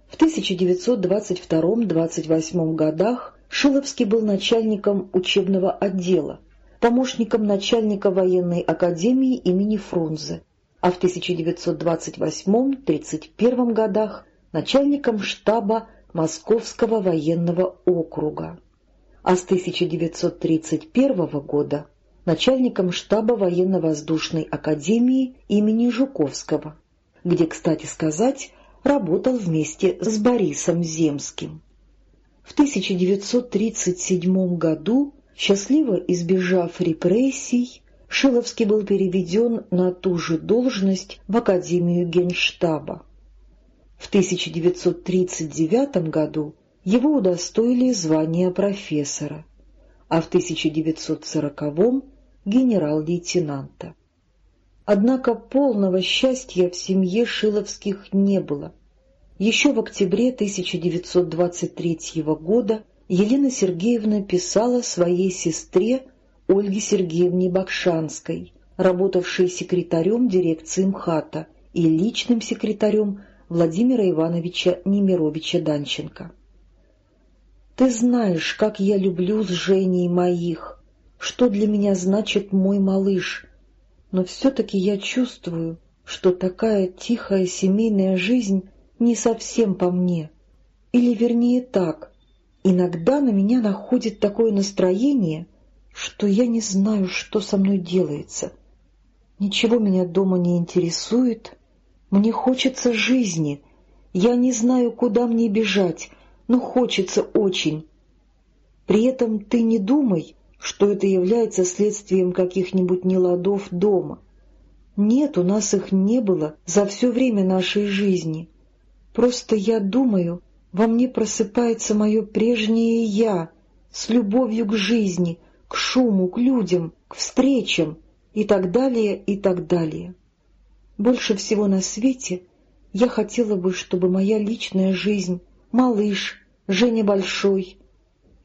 В 1922-28 годах Шиловский был начальником учебного отдела, помощником начальника военной академии имени Фрунзе, а в 1928-31 годах начальником штаба Московского военного округа, а с 1931 года начальником штаба военно-воздушной академии имени Жуковского, где, кстати сказать, работал вместе с Борисом Земским. В 1937 году, счастливо избежав репрессий, Шиловский был переведен на ту же должность в Академию Генштаба. В 1939 году его удостоили звания профессора, а в 1940 — генерал-лейтенанта. Однако полного счастья в семье Шиловских не было. Еще в октябре 1923 года Елена Сергеевна писала своей сестре Ольге Сергеевне Бакшанской, работавшей секретарем дирекции МХАТа и личным секретарем Владимира Ивановича Немировича Данченко. «Ты знаешь, как я люблю с Женей моих, что для меня значит мой малыш, но все-таки я чувствую, что такая тихая семейная жизнь не совсем по мне. Или вернее так, иногда на меня находит такое настроение, что я не знаю, что со мной делается. Ничего меня дома не интересует, мне хочется жизни, я не знаю, куда мне бежать, но хочется очень. При этом ты не думай, что это является следствием каких-нибудь неладов дома. Нет, у нас их не было за все время нашей жизни. Просто я думаю, во мне просыпается мое прежнее «я» с любовью к жизни, к шуму, к людям, к встречам и так далее, и так далее. Больше всего на свете я хотела бы, чтобы моя личная жизнь, малыш, Женя Большой,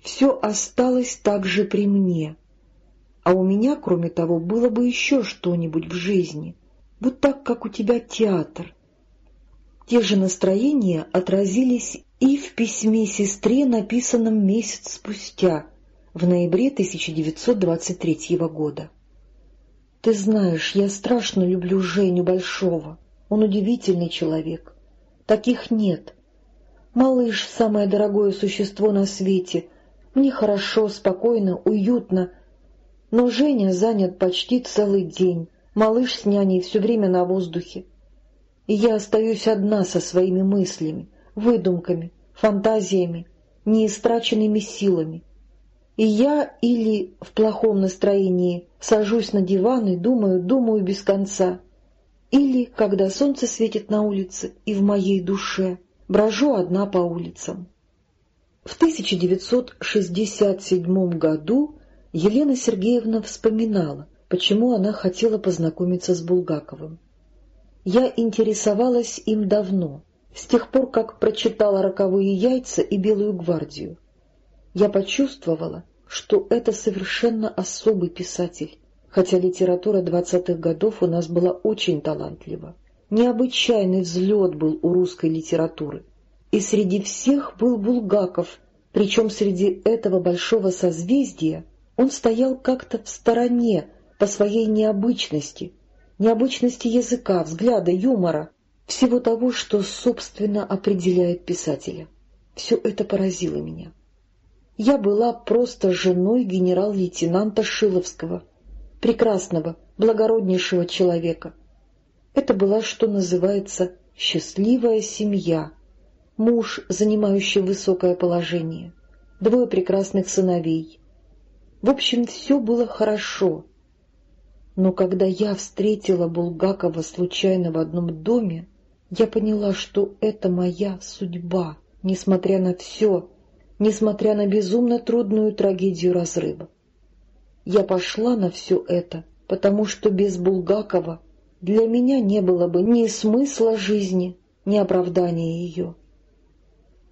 все осталось так же при мне. А у меня, кроме того, было бы еще что-нибудь в жизни, вот так, как у тебя театр. Те же настроения отразились и в письме сестре, написанном месяц спустя, в ноябре 1923 года. «Ты знаешь, я страшно люблю Женю Большого. Он удивительный человек. Таких нет. Малыш — самое дорогое существо на свете — мне хорошо, спокойно, уютно. Но Женя занят почти целый день. Малыш с няней все время на воздухе. И я остаюсь одна со своими мыслями, выдумками, фантазиями, неистраченными силами. И я или в плохом настроении сажусь на диван и думаю, думаю без конца, или, когда солнце светит на улице и в моей душе, брожу одна по улицам. В 1967 году Елена Сергеевна вспоминала, почему она хотела познакомиться с Булгаковым. «Я интересовалась им давно, с тех пор, как прочитала «Роковые яйца» и «Белую гвардию». Я почувствовала, что это совершенно особый писатель, хотя литература двадцатых годов у нас была очень талантлива. Необычайный взлет был у русской литературы — и среди всех был Булгаков, причем среди этого большого созвездия он стоял как-то в стороне по своей необычности, необычности языка, взгляда, юмора, всего того, что, собственно, определяет писателя. Все это поразило меня. Я была просто женой генерал-лейтенанта Шиловского, прекрасного, благороднейшего человека. Это была, что называется, счастливая семья, муж, занимающий высокое положение, двое прекрасных сыновей. В общем, все было хорошо. Но когда я встретила Булгакова случайно в одном доме, я поняла, что это моя судьба, несмотря на все, несмотря на безумно трудную трагедию разрыва. Я пошла на все это, потому что без Булгакова для меня не было бы ни смысла жизни, ни оправдания ее.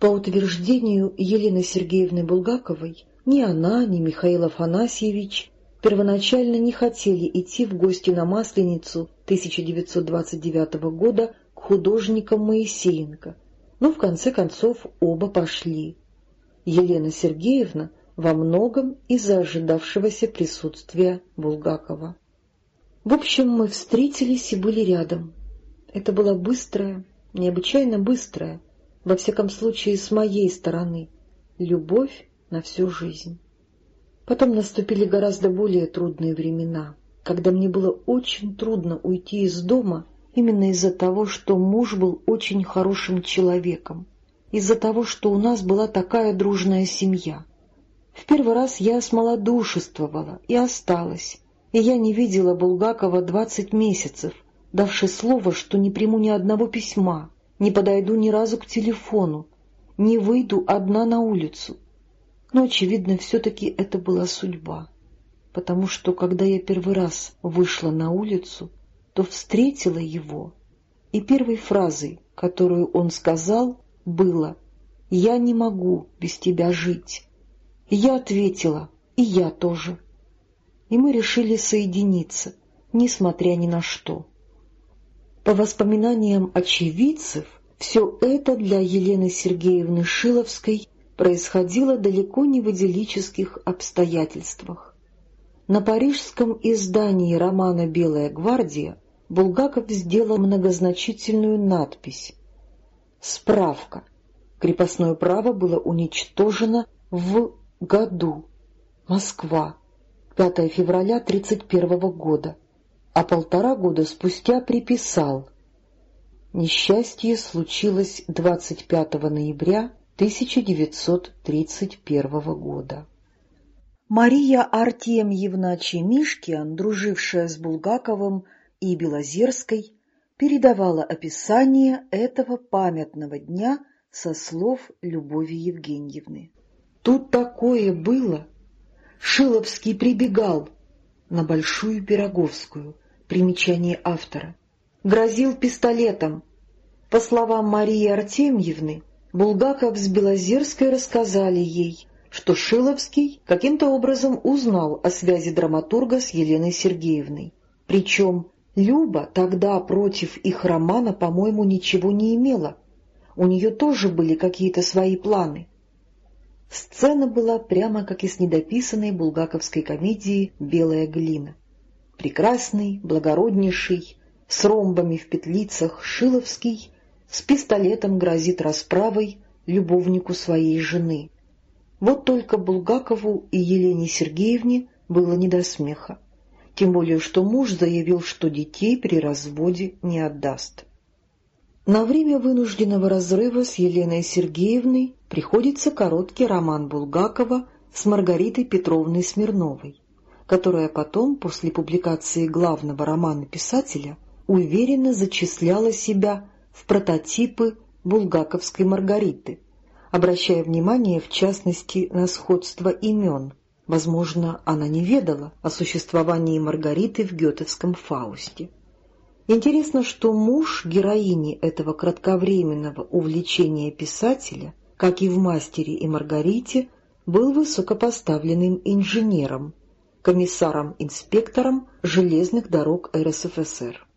По утверждению Елены Сергеевны Булгаковой, ни она, ни Михаил Афанасьевич первоначально не хотели идти в гости на Масленицу 1929 года к художникам Моисеенко, но в конце концов оба пошли. Елена Сергеевна во многом из-за ожидавшегося присутствия Булгакова. В общем, мы встретились и были рядом. Это была быстрая, необычайно быстрая, во всяком случае с моей стороны, любовь на всю жизнь. Потом наступили гораздо более трудные времена, когда мне было очень трудно уйти из дома именно из-за того, что муж был очень хорошим человеком, из-за того, что у нас была такая дружная семья. В первый раз я смолодушествовала и осталась, и я не видела Булгакова двадцать месяцев, давши слово, что не приму ни одного письма, не подойду ни разу к телефону, не выйду одна на улицу. Но, очевидно, все-таки это была судьба, потому что, когда я первый раз вышла на улицу, то встретила его, и первой фразой, которую он сказал, было «Я не могу без тебя жить». И я ответила «И я тоже». И мы решили соединиться, несмотря ни на что. По воспоминаниям очевидцев, все это для Елены Сергеевны Шиловской происходило далеко не в идиллических обстоятельствах. На парижском издании романа «Белая гвардия» Булгаков сделал многозначительную надпись «Справка. Крепостное право было уничтожено в году. Москва. 5 февраля 1931 года» а полтора года спустя приписал «Несчастье случилось 25 ноября 1931 года». Мария Артемьевна Чемишкиан, дружившая с Булгаковым и Белозерской, передавала описание этого памятного дня со слов Любови Евгеньевны. «Тут такое было! Шиловский прибегал на Большую Пироговскую, Примечание автора. Грозил пистолетом. По словам Марии Артемьевны, Булгаков с Белозерской рассказали ей, что Шиловский каким-то образом узнал о связи драматурга с Еленой Сергеевной. Причем Люба тогда против их романа, по-моему, ничего не имела. У нее тоже были какие-то свои планы. Сцена была прямо как из недописанной булгаковской комедии «Белая глина» прекрасный, благороднейший, с ромбами в петлицах Шиловский, с пистолетом грозит расправой любовнику своей жены. Вот только Булгакову и Елене Сергеевне было не до смеха, тем более что муж заявил, что детей при разводе не отдаст. На время вынужденного разрыва с Еленой Сергеевной приходится короткий роман Булгакова с Маргаритой Петровной Смирновой которая потом, после публикации главного романа писателя, уверенно зачисляла себя в прототипы булгаковской Маргариты, обращая внимание, в частности, на сходство имен. Возможно, она не ведала о существовании Маргариты в гетовском Фаусте. Интересно, что муж героини этого кратковременного увлечения писателя, как и в «Мастере и Маргарите», был высокопоставленным инженером, комиссаром-инспектором железных дорог РСФСР.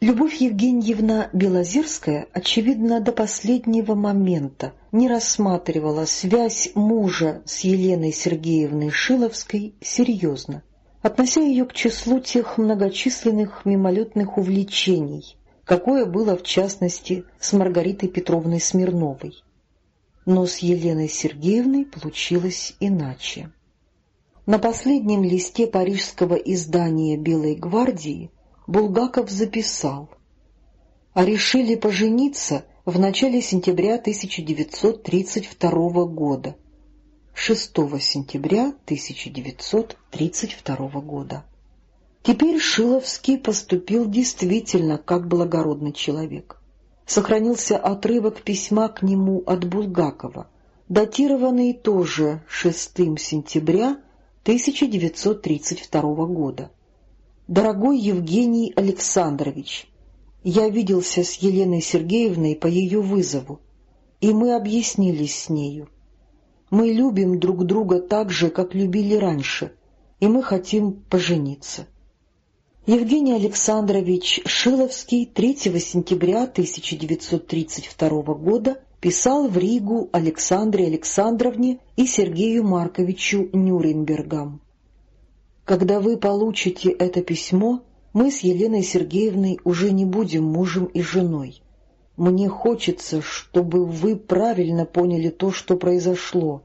Любовь Евгеньевна Белозерская, очевидно, до последнего момента не рассматривала связь мужа с Еленой Сергеевной Шиловской серьезно, относя ее к числу тех многочисленных мимолетных увлечений, какое было в частности с Маргаритой Петровной Смирновой. Но с Еленой Сергеевной получилось иначе. На последнем листе парижского издания «Белой гвардии» Булгаков записал «А решили пожениться в начале сентября 1932 года». 6 сентября 1932 года. Теперь Шиловский поступил действительно как благородный человек. Сохранился отрывок письма к нему от Булгакова, датированный тоже 6 сентября 1932 года. «Дорогой Евгений Александрович, я виделся с Еленой Сергеевной по ее вызову, и мы объяснились с нею. Мы любим друг друга так же, как любили раньше, и мы хотим пожениться». Евгений Александрович Шиловский 3 сентября 1932 года писал в Ригу Александре Александровне и Сергею Марковичу Нюрнбергам. «Когда вы получите это письмо, мы с Еленой Сергеевной уже не будем мужем и женой. Мне хочется, чтобы вы правильно поняли то, что произошло.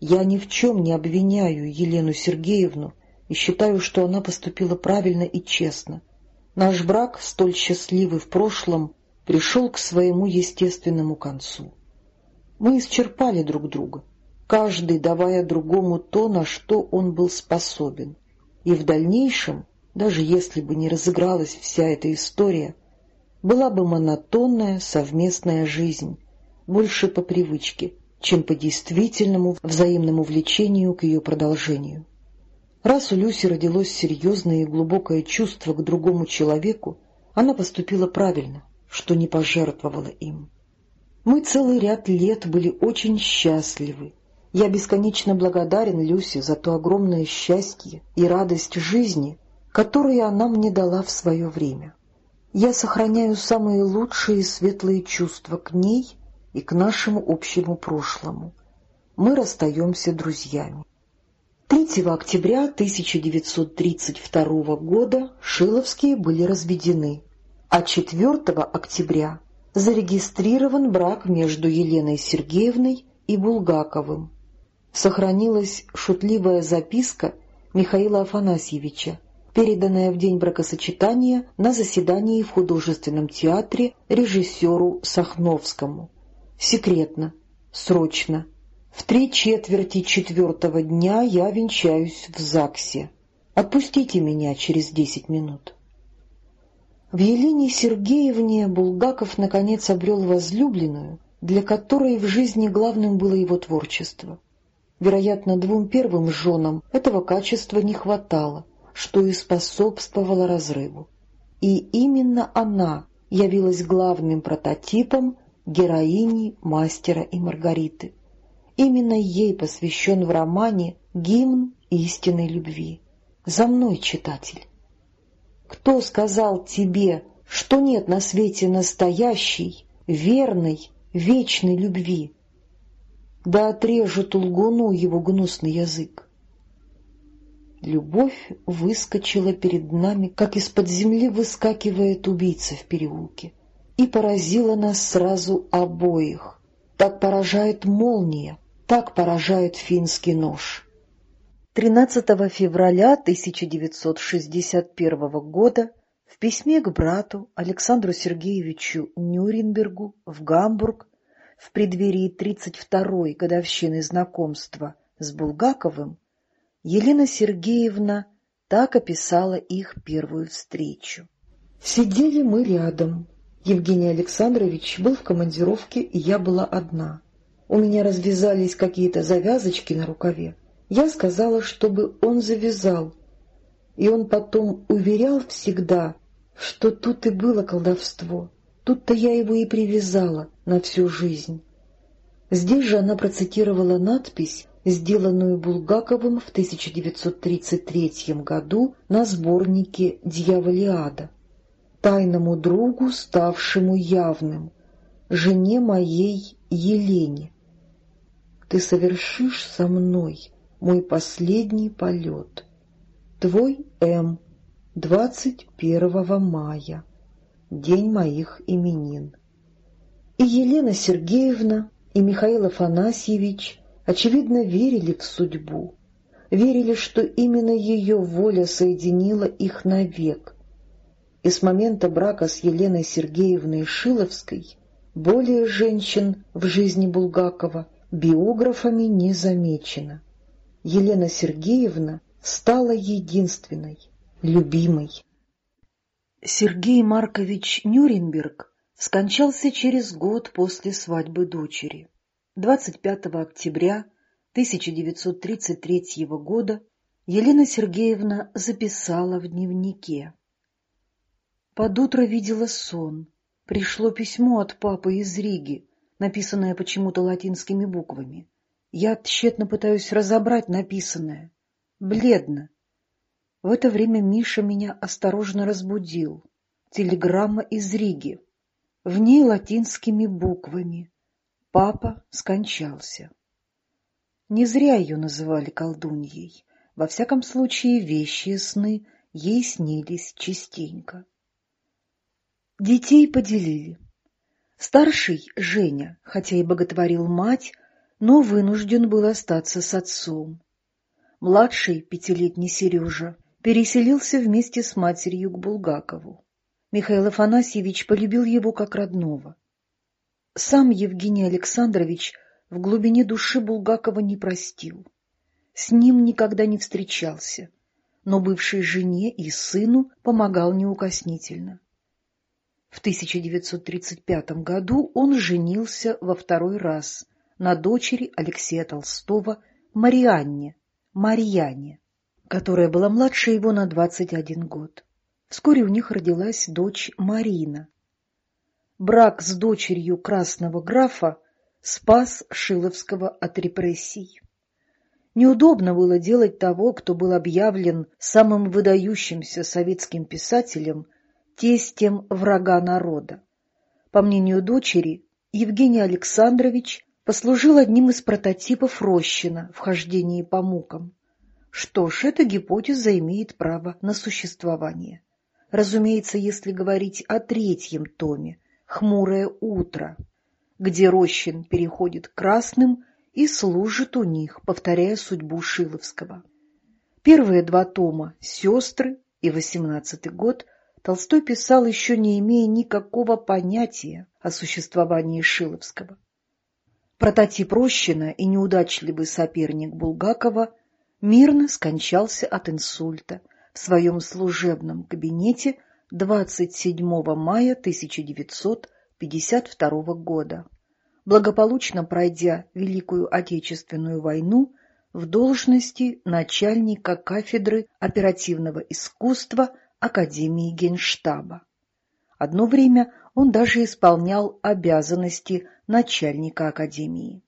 Я ни в чем не обвиняю Елену Сергеевну и считаю, что она поступила правильно и честно. Наш брак, столь счастливый в прошлом, пришел к своему естественному концу. Мы исчерпали друг друга, каждый давая другому то, на что он был способен. И в дальнейшем, даже если бы не разыгралась вся эта история, была бы монотонная совместная жизнь, больше по привычке, чем по действительному взаимному влечению к ее продолжению. Раз у Люси родилось серьезное и глубокое чувство к другому человеку, она поступила правильно — что не пожертвовала им. Мы целый ряд лет были очень счастливы. Я бесконечно благодарен Люсе за то огромное счастье и радость жизни, которые она мне дала в свое время. Я сохраняю самые лучшие и светлые чувства к ней и к нашему общему прошлому. Мы расстаемся друзьями. 3 октября 1932 года Шиловские были разведены, а 4 октября зарегистрирован брак между Еленой Сергеевной и Булгаковым. Сохранилась шутливая записка Михаила Афанасьевича, переданная в день бракосочетания на заседании в художественном театре режиссеру Сахновскому. Секретно, срочно. В три четверти четвертого дня я венчаюсь в ЗАГСе. Отпустите меня через десять минут. В Елене Сергеевне Булгаков наконец обрел возлюбленную, для которой в жизни главным было его творчество. Вероятно, двум первым женам этого качества не хватало, что и способствовало разрыву. И именно она явилась главным прототипом героини мастера и Маргариты. Именно ей посвящен в романе гимн истинной любви. За мной, читатель. Кто сказал тебе, что нет на свете настоящей, верной, вечной любви? Да отрежет лгуну его гнусный язык. Любовь выскочила перед нами, как из-под земли выскакивает убийца в переулке и поразила нас сразу обоих. Так поражает молния, так поражает финский нож. 13 февраля 1961 года в письме к брату Александру Сергеевичу Нюрнбергу в Гамбург в преддверии 32-й годовщины знакомства с Булгаковым Елена Сергеевна так описала их первую встречу. «Сидели мы рядом, Евгений Александрович был в командировке, и я была одна. У меня развязались какие-то завязочки на рукаве. Я сказала, чтобы он завязал. И он потом уверял всегда, что тут и было колдовство. Тут-то я его и привязала на всю жизнь. Здесь же она процитировала надпись, сделанную Булгаковым в 1933 году на сборнике «Дьяволиада» тайному другу, ставшему явным, жене моей Елене. Ты совершишь со мной мой последний полет. Твой М. 21 мая, день моих именин. И Елена Сергеевна, и Михаил Афанасьевич, очевидно, верили в судьбу, верили, что именно ее воля соединила их навек — и с момента брака с Еленой Сергеевной Шиловской более женщин в жизни Булгакова биографами не замечено. Елена Сергеевна стала единственной, любимой. Сергей Маркович Нюрнберг скончался через год после свадьбы дочери. 25 октября 1933 года Елена Сергеевна записала в дневнике. Под утро видела сон. Пришло письмо от папы из Риги, написанное почему-то латинскими буквами. Я тщетно пытаюсь разобрать написанное. Бледно. В это время Миша меня осторожно разбудил. Телеграмма из Риги. В ней латинскими буквами. Папа скончался. Не зря ее называли колдуньей. Во всяком случае, вещи сны ей снились частенько. Детей поделили. Старший, Женя, хотя и боготворил мать, но вынужден был остаться с отцом. Младший, пятилетний Сережа, переселился вместе с матерью к Булгакову. Михаил Афанасьевич полюбил его как родного. Сам Евгений Александрович в глубине души Булгакова не простил. С ним никогда не встречался, но бывшей жене и сыну помогал неукоснительно. В 1935 году он женился во второй раз на дочери Алексея Толстого Марианне, Марьяне, которая была младше его на 21 год. Вскоре у них родилась дочь Марина. брак с дочерью красного графа спас Шиловского от репрессий. Неудобно было делать того, кто был объявлен самым выдающимся советским писателем, тестем врага народа. По мнению дочери, Евгений Александрович послужил одним из прототипов Рощина в хождении по мукам. Что ж, эта гипотеза имеет право на существование. Разумеется, если говорить о третьем томе «Хмурое утро», где Рощин переходит к красным и служит у них, повторяя судьбу Шиловского. Первые два тома «Сестры» и «Восемнадцатый год» Толстой писал еще не имея никакого понятия о существовании Шиловского. Прототип Рощина и неудачливый соперник Булгакова мирно скончался от инсульта в своем служебном кабинете 27 мая 1952 года, благополучно пройдя Великую Отечественную войну в должности начальника кафедры оперативного искусства Академии Генштаба. Одно время он даже исполнял обязанности начальника Академии.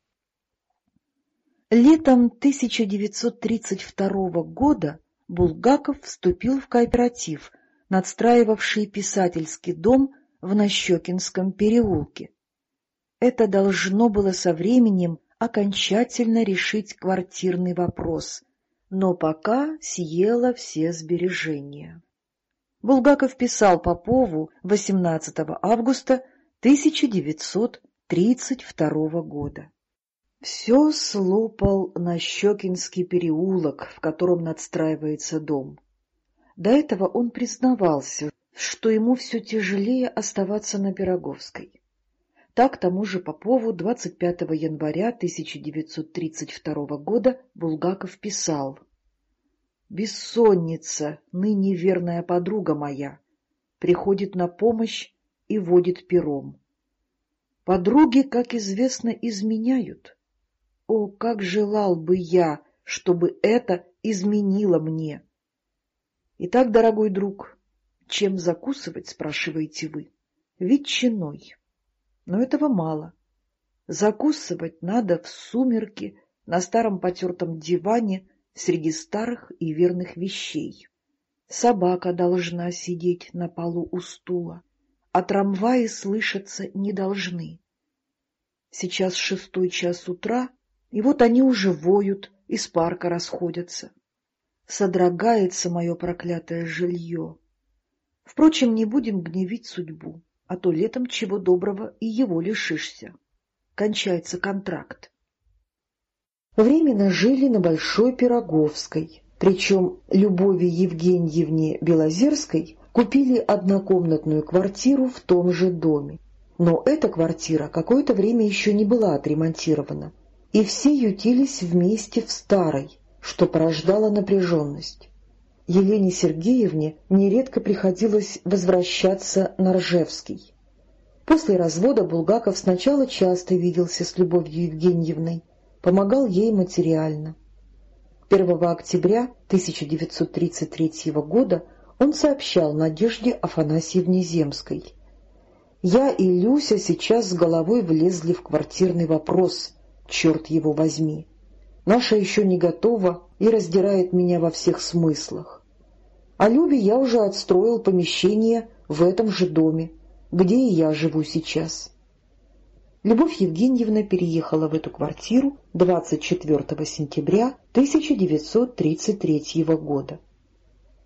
Летом 1932 года Булгаков вступил в кооператив, надстраивавший писательский дом в Нащекинском переулке. Это должно было со временем окончательно решить квартирный вопрос, но пока съело все сбережения. Булгаков писал Попову 18 августа 1932 года. Все слопал на Щекинский переулок, в котором надстраивается дом. До этого он признавался, что ему все тяжелее оставаться на Пироговской. Так тому же Попову 25 января 1932 года Булгаков писал «Бессонница, ныне верная подруга моя, приходит на помощь и водит пером. Подруги, как известно, изменяют». О, как желал бы я, чтобы это изменило мне! Итак, дорогой друг, чем закусывать, спрашиваете вы? Ветчиной. Но этого мало. Закусывать надо в сумерки на старом потертом диване среди старых и верных вещей. Собака должна сидеть на полу у стула, а трамваи слышаться не должны. Сейчас шестой час утра, и вот они уже воют, из парка расходятся. Содрогается мое проклятое жилье. Впрочем, не будем гневить судьбу, а то летом чего доброго и его лишишься. Кончается контракт. Временно жили на Большой Пироговской, причем Любови Евгеньевне Белозерской купили однокомнатную квартиру в том же доме. Но эта квартира какое-то время еще не была отремонтирована, и все ютились вместе в старой, что порождало напряженность. Елене Сергеевне нередко приходилось возвращаться на Ржевский. После развода Булгаков сначала часто виделся с Любовью Евгеньевной, помогал ей материально. 1 октября 1933 года он сообщал Надежде Афанасьевне Земской. «Я и Люся сейчас с головой влезли в квартирный вопрос черт его возьми. Наша еще не готова и раздирает меня во всех смыслах. А Любе я уже отстроил помещение в этом же доме, где и я живу сейчас. Любовь Евгеньевна переехала в эту квартиру 24 сентября 1933 года.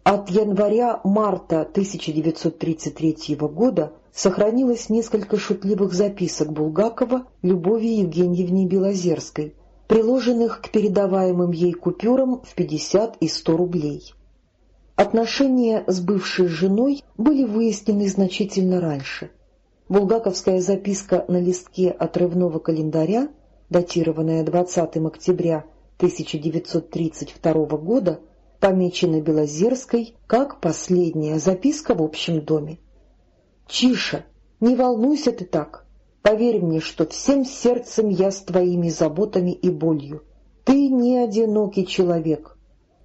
От января-марта 1933 года сохранилось несколько шутливых записок Булгакова Любови Евгеньевне Белозерской, приложенных к передаваемым ей купюрам в 50 и 100 рублей. Отношения с бывшей женой были выяснены значительно раньше. Булгаковская записка на листке отрывного календаря, датированная 20 октября 1932 года, помечена Белозерской как последняя записка в общем доме. Тише, не волнуйся ты так. Поверь мне, что всем сердцем я с твоими заботами и болью. Ты не одинокий человек.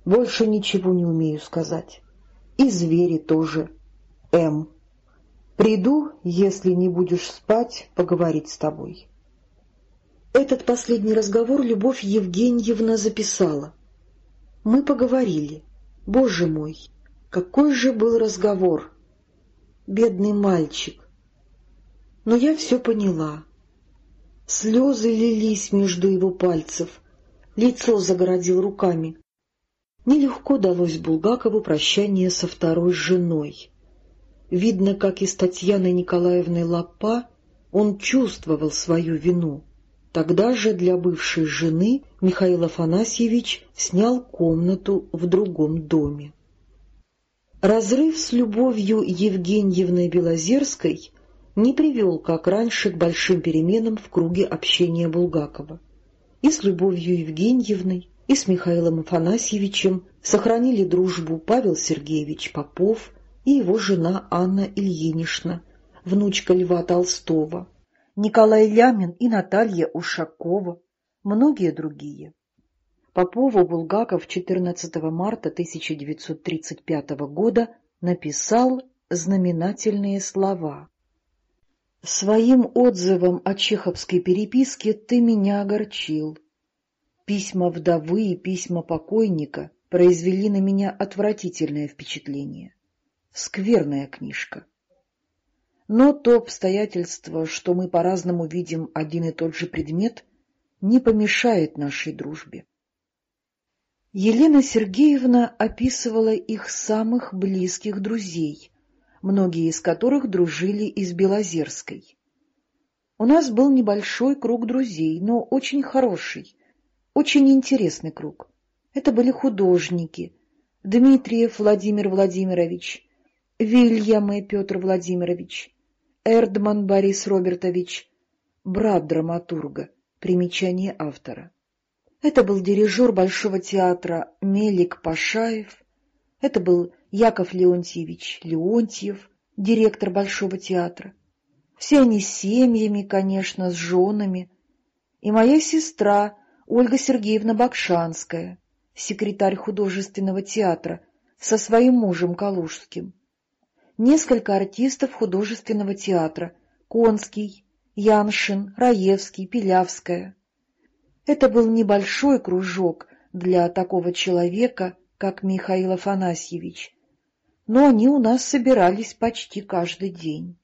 Больше ничего не умею сказать. И звери тоже. М. Приду, если не будешь спать, поговорить с тобой. Этот последний разговор Любовь Евгеньевна записала. Мы поговорили. Боже мой, какой же был разговор! Бедный мальчик! Но я все поняла. Слезы лились между его пальцев, лицо загородил руками. Нелегко далось Булгакову прощание со второй женой. Видно, как и с Татьяной Николаевной Лапа, он чувствовал свою вину. Тогда же для бывшей жены Михаил Афанасьевич снял комнату в другом доме. Разрыв с любовью Евгеньевны Белозерской не привел, как раньше, к большим переменам в круге общения Булгакова. И с любовью Евгеньевной, и с Михаилом Афанасьевичем сохранили дружбу Павел Сергеевич Попов и его жена Анна Ильинична, внучка Льва Толстого, Николай Лямин и Наталья Ушакова, многие другие. Попову Булгаков 14 марта 1935 года написал знаменательные слова. «Своим отзывом о чеховской переписке ты меня огорчил. Письма вдовы и письма покойника произвели на меня отвратительное впечатление. Скверная книжка. Но то обстоятельство, что мы по-разному видим один и тот же предмет, не помешает нашей дружбе. Елена Сергеевна описывала их самых близких друзей, многие из которых дружили из Белозерской. У нас был небольшой круг друзей, но очень хороший, очень интересный круг. Это были художники. Дмитриев Владимир Владимирович, Вильям и Петр Владимирович, Эрдман Борис Робертович, брат драматурга, примечание автора. Это был дирижер Большого театра Мелик Пашаев, это был Яков Леонтьевич Леонтьев, директор Большого театра. Все они с семьями, конечно, с женами. И моя сестра Ольга Сергеевна Бакшанская, секретарь художественного театра, со своим мужем Калужским. Несколько артистов художественного театра — Конский, Яншин, Раевский, Пилявская. Это был небольшой кружок для такого человека, как Михаил Афанасьевич, но они у нас собирались почти каждый день.